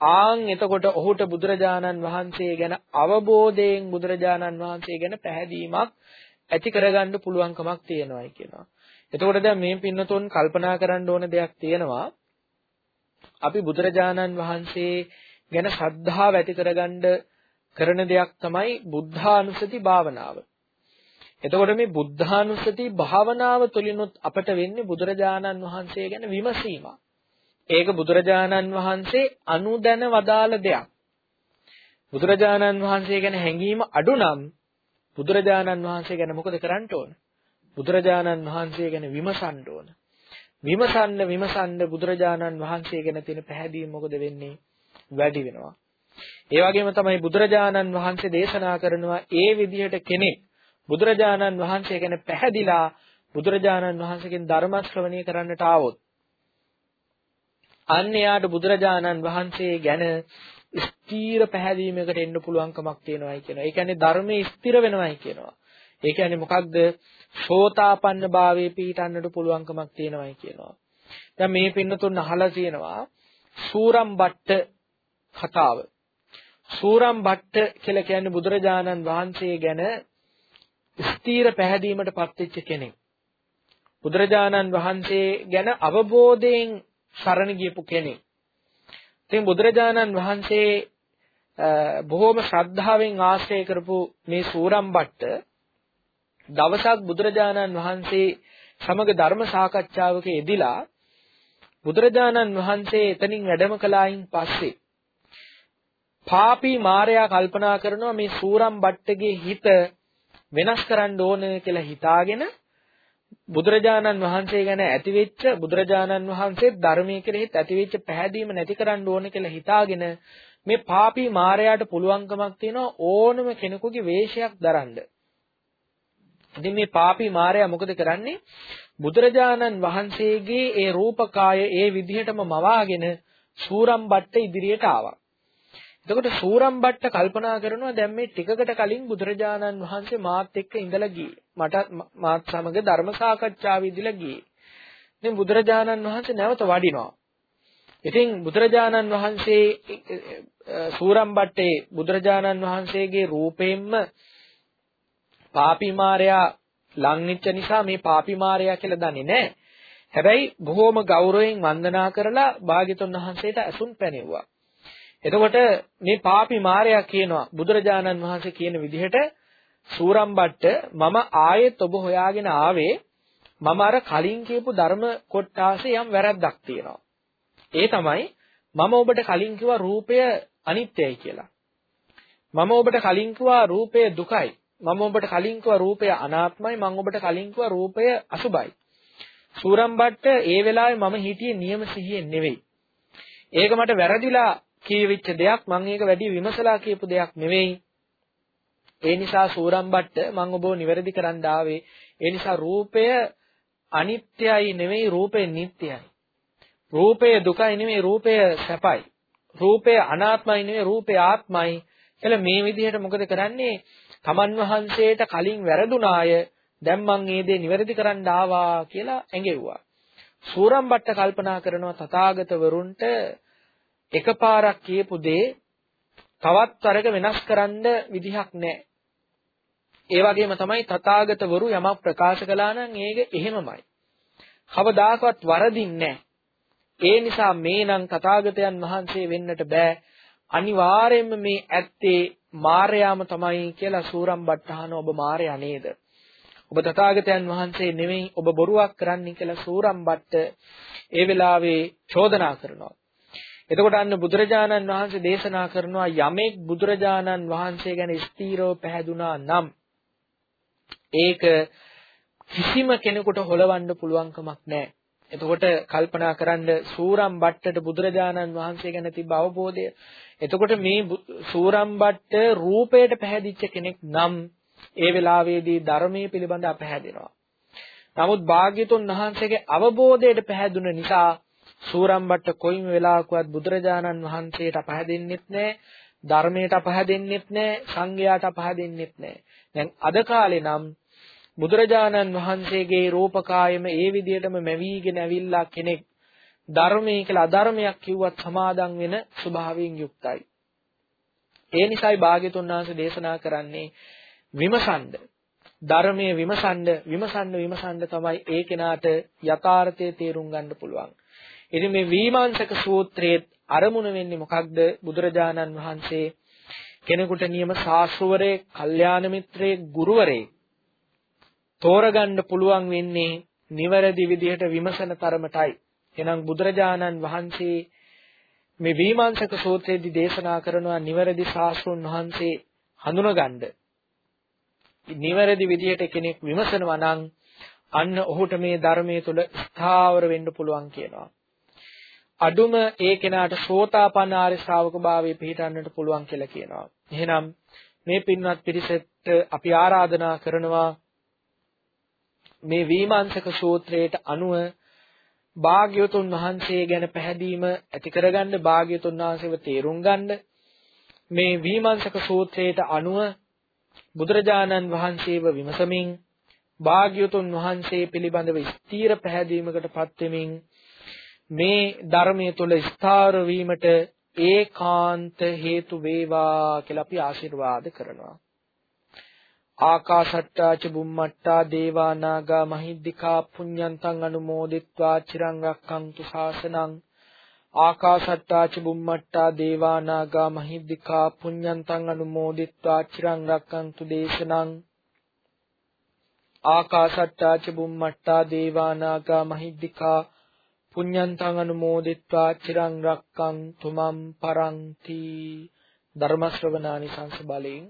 ආන් එතකොට ඔහුට බුදුරජාණන් වහන්සේ ගැන අවබෝධයෙන් බුදුරජාණන් වහන්සේ ගැන පැහැදීමක් ඇති කරගන්න පුළුවන්කමක් තියෙනවායි කියනවා. එතකොට දැන් මේ පින්නතුන් කල්පනා කරන්න ඕන දෙයක් තියෙනවා. අපි බුදුරජාණන් වහන්සේ ගැන ශ්‍රද්ධාව ඇති කරගන්න කරන දෙයක් තමයි බුද්ධානුස්සති භාවනාව. එතකොට මේ බුද්ධානුස්සති භාවනාව තුළිනුත් අපට වෙන්නේ බුදුරජාණන් වහන්සේ ගැන විමසීමක්. ඒක බුදුරජාණන් වහන්සේ අනුදැන වදාළ දෙයක්. බුදුරජාණන් වහන්සේ ගැන හැඟීම අඩු නම් බුදුරජාණන් වහන්සේ ගැන මොකද කරන්න ඕන? බුදුරජාණන් වහන්සේ ගැන විමසන්න ඕන. විමසන්න විමසන්න බුදුරජාණන් වහන්සේ ගැන තියෙන පැහැදීම මොකද වෙන්නේ? වැඩි වෙනවා. ඒ වගේම තමයි බුදුරජාණන් වහන්සේ දේශනා කරනවා ඒ විදිහට කෙනෙක් බුදුරජාණන් වහන්සේ ගැන පැහැදිලා බුදුරජාණන් වහන්සේගෙන් ධර්ම ශ්‍රවණය කරන්නට ආවොත් අන්න එයාට බුදුරජාණන් වහන්සේ ගැන ස්ථීර පැහැදීමකට එන්න පුළුවන්කමක් තියෙනවායි කියනවා. ඒ කියන්නේ ධර්මයේ ස්ථිර වෙනවායි කියනවා. ඒ කියන්නේ මොකක්ද? සෝතාපන්න භාවයේ පිහිටන්නට පුළුවන්කමක් තියෙනවායි කියනවා. දැන් මේ පින්නතුන් අහලා තියෙනවා සූරම් බට්ට කතාව. සූරම් බට්ට කියලා කියන්නේ බුදුරජාණන් වහන්සේ ගැන ස්ථීර පැහැදීමට පත්වෙච්ච කෙනෙක්. බුදුරජාණන් වහන්සේ ගැන අවබෝධයෙන් සරණ ගියපු කෙනෙක්. ඉතින් බුදුරජාණන් වහන්සේ බොහෝම ශ්‍රද්ධාවෙන් ආශ්‍රය කරපු මේ සූරම් බට්ට දවසක් බුදුරජාණන් වහන්සේ සමග ධර්ම සාකච්ඡාවක යෙදිලා බුදුරජාණන් වහන්සේ එතනින් වැඩම කළායින් පස්සේ පාපී මාරයා කල්පනා කරනවා මේ සූරම් බට්ටගේ හිත වෙනස් කරන්න ඕන කියලා හිතාගෙන බුදුරජාණන් වහන්සේ ගැන ඇතිවෙච්ච බුදුරජාණන් වහන්සේ ධර්මයේ කෙරෙහි ඇතිවෙච්ච පැහැදීම නැති කරන්න ඕන කියලා හිතාගෙන මේ පාපී මාරයාට පුළුවන්කමක් තියෙනවා ඕනම කෙනෙකුගේ වේශයක් දරන්න. ඉතින් මේ පාපී මාරයා මොකද කරන්නේ? බුදුරජාණන් වහන්සේගේ ඒ රූපකාය ඒ විදිහටම මවාගෙන සූරම් බට්ට ඉදිරියට ආවා. එතකොට සූරම්බට්ට කල්පනා කරනවා දැන් මේ ටිකකට කලින් බුදුරජාණන් වහන්සේ මාත් එක්ක ඉඳලා ගියේ. මට මාත් සමග ධර්ම සාකච්ඡාව ඉදලා ගියේ. ඉතින් බුදුරජාණන් වහන්සේ නැවත වඩිනවා. ඉතින් බුදුරජාණන් වහන්සේ සූරම්බට්ටේ බුදුරජාණන් වහන්සේගේ රූපයෙන්ම පාපිමාරයා ලංනිච්ච නිසා මේ පාපිමාරයා කියලා දන්නේ නැහැ. හැබැයි බොහෝම ගෞරවයෙන් වන්දනා කරලා භාග්‍යතුන් වහන්සේට ඇසුන් පැනෙවුවා. එතකොට මේ පාපි මාරයා කියනවා බුදුරජාණන් වහන්සේ කියන විදිහට සූරම්බට්ට මම ආයෙත් ඔබ හොයාගෙන ආවේ මම අර කලින් කියපු ධර්ම කොටාසේ යම් වැරද්දක් තියෙනවා. ඒ තමයි මම ඔබට කලින් කිව්වා රූපය අනිත්‍යයි කියලා. මම ඔබට කලින් කිව්වා රූපය දුකයි. මම ඔබට කලින් කිව්වා රූපය අනාත්මයි. මම ඔබට කලින් කිව්වා රූපය අසුබයි. සූරම්බට්ට ඒ වෙලාවේ මම හිටියේ නියම සිහියෙන් නෙවෙයි. ඒක මට වැරදිලා කියවිච්ච දෙයක් මම ඒක වැඩි විමසලා කියපු දෙයක් නෙවෙයි. ඒ නිසා සූරම්බට්ට මම ඔබව නිවැරදි කරන්න ආවේ. ඒ නිසා රූපය අනිත්‍යයි නෙවෙයි රූපය නිට්ටයයි. රූපය දුකයි නෙවෙයි රූපය සැපයි. රූපය අනාත්මයි නෙවෙයි රූපය ආත්මයි. එල මේ විදිහට මොකද කරන්නේ? තමන් වහන්සේට කලින් වැරදුනාය දැන් මං මේ දේ නිවැරදි කරන්න ආවා කියලා ඇඟෙව්වා. සූරම්බට්ට කල්පනා කරනවා තථාගතවරුන්ට එකපාරක් කියපු දේ තවත් වරක වෙනස් කරන්න විදිහක් නැහැ. ඒ වගේම තමයි තථාගතවරු යමක් ප්‍රකාශ කළා නම් ඒක එහෙමමයි. කවදාකවත් වරදින්නේ ඒ නිසා මේ නම් තථාගතයන් වහන්සේ වෙන්නට බෑ. අනිවාර්යයෙන්ම මේ ඇත්තේ මාර්යාම තමයි කියලා සූරම් බට්ටහන ඔබ මාර්යා නේද? ඔබ තථාගතයන් වහන්සේ නෙමෙයි ඔබ බොරුවක් කරන්නේ කියලා සූරම් බට්ට ඒ වෙලාවේ චෝදනා කරනවා. එතකොට අන්න බුදුරජාණන් වහන්සේ දේශනා කරනවා යමෙක් බුදුරජාණන් වහන්සේ ගැන ස්ථීරව පැහැදුනා නම් ඒක කිසිම කෙනෙකුට හොලවන්න පුළුවන් කමක් නැහැ. එතකොට කල්පනා කරන්න සූරම් බට්ටට බුදුරජාණන් වහන්සේ ගැන තිබ්බ අවබෝධය. එතකොට මේ සූරම් බට්ට රූපයට පැහැදිච්ච කෙනෙක් නම් ඒ වෙලාවේදී ධර්මයේ පිළිබඳ අපහැදෙනවා. නමුත් භාග්‍යතුන් වහන්සේගේ අවබෝධයට පැහැදුන නිසා සූරම්බට්ට කොයිම වෙලාවකවත් බුදුරජාණන් වහන්සේට අපහැදෙන්නෙත් නැහැ ධර්මයට අපහැදෙන්නෙත් නැහැ සංඝයාට අපහැදෙන්නෙත් නැහැ දැන් අද කාලේ නම් බුදුරජාණන් වහන්සේගේ රූපකායම ඒ විදිහටම මැවීගෙන ඇවිල්ලා කෙනෙක් ධර්මයේ කියලා අධර්මයක් කිව්වත් සමාදම් වෙන ස්වභාවයෙන් යුක්තයි. ඒ නිසායි භාග්‍යතුන් වහන්සේ දේශනා කරන්නේ විමසන්න. ධර්මයේ විමසන්න විමසන්න විමසන්න තමයි ඒ කෙනාට යථාර්ථය තේරුම් ගන්න පුළුවන්. ඉතින් මේ විමාංශක සූත්‍රයේ අරමුණ වෙන්නේ මොකක්ද? බුදුරජාණන් වහන්සේ කෙනෙකුට නියම ශාස්ත්‍රවරේ, කල්යාණ මිත්‍රේ, ගුරුවරේ තෝරගන්න පුළුවන් වෙන්නේ නිවැරදි විදිහට විමසන තරමටයි. එහෙනම් බුදුරජාණන් වහන්සේ මේ විමාංශක සූත්‍රයේදී දේශනා කරනවා නිවැරදි ශාස්ත්‍රුන් වහන්සේ හඳුනගන්න. නිවැරදි විදිහට කෙනෙක් විමසනවා නම් අන්න ඔහුට මේ ධර්මයේ තුල ස්ථාවර වෙන්න පුළුවන් කියනවා. අඩුම ඒ කෙනාට සෝතාපන්න ආර්ය ශ්‍රාවක භාවයේ පිහිටන්නට පුළුවන් කියලා කියනවා. එහෙනම් මේ පින්වත් පිරිසට අපි ආරාධනා කරනවා මේ විමාංශක සූත්‍රයට අනුව භාග්‍යවතුන් වහන්සේ ගැන පැහැදීම ඇති කරගන්න භාග්‍යවතුන් වහන්සේව තේරුම් ගන්න මේ විමාංශක සූත්‍රයට අනුව බුදුරජාණන් වහන්සේව විමසමින් භාග්‍යවතුන් වහන්සේ පිළිබඳව ස්ථීර පැහැදීමකටපත් වෙමින් මේ ධර්මයේ තුල ස්ථාර වීමට ඒකාන්ත හේතු වේවා කියලා අපි ආශිර්වාද කරනවා. ආකාශට්ටාච බුම්මට්ටා දේවා නාග මහිද්దికා පුඤ්ඤන්තං අනුමෝදිත්වා චිරං රක්ඛන්තු ශාසනං ආකාශට්ටාච බුම්මට්ටා දේවා නාග මහිද්దికා පුඤ්ඤන්තං අනුමෝදිත්වා චිරං රක්ඛන්තු දේශනං ආකාශට්ටාච බුම්මට්ටා දේවා නාග මහිද්దికා පුඤ්ඤන්තං අනුමෝදිත්වා චිරං රක්කං තුමන් පරන්ති. ධර්ම ශ්‍රවණානි සංස බලයෙන්.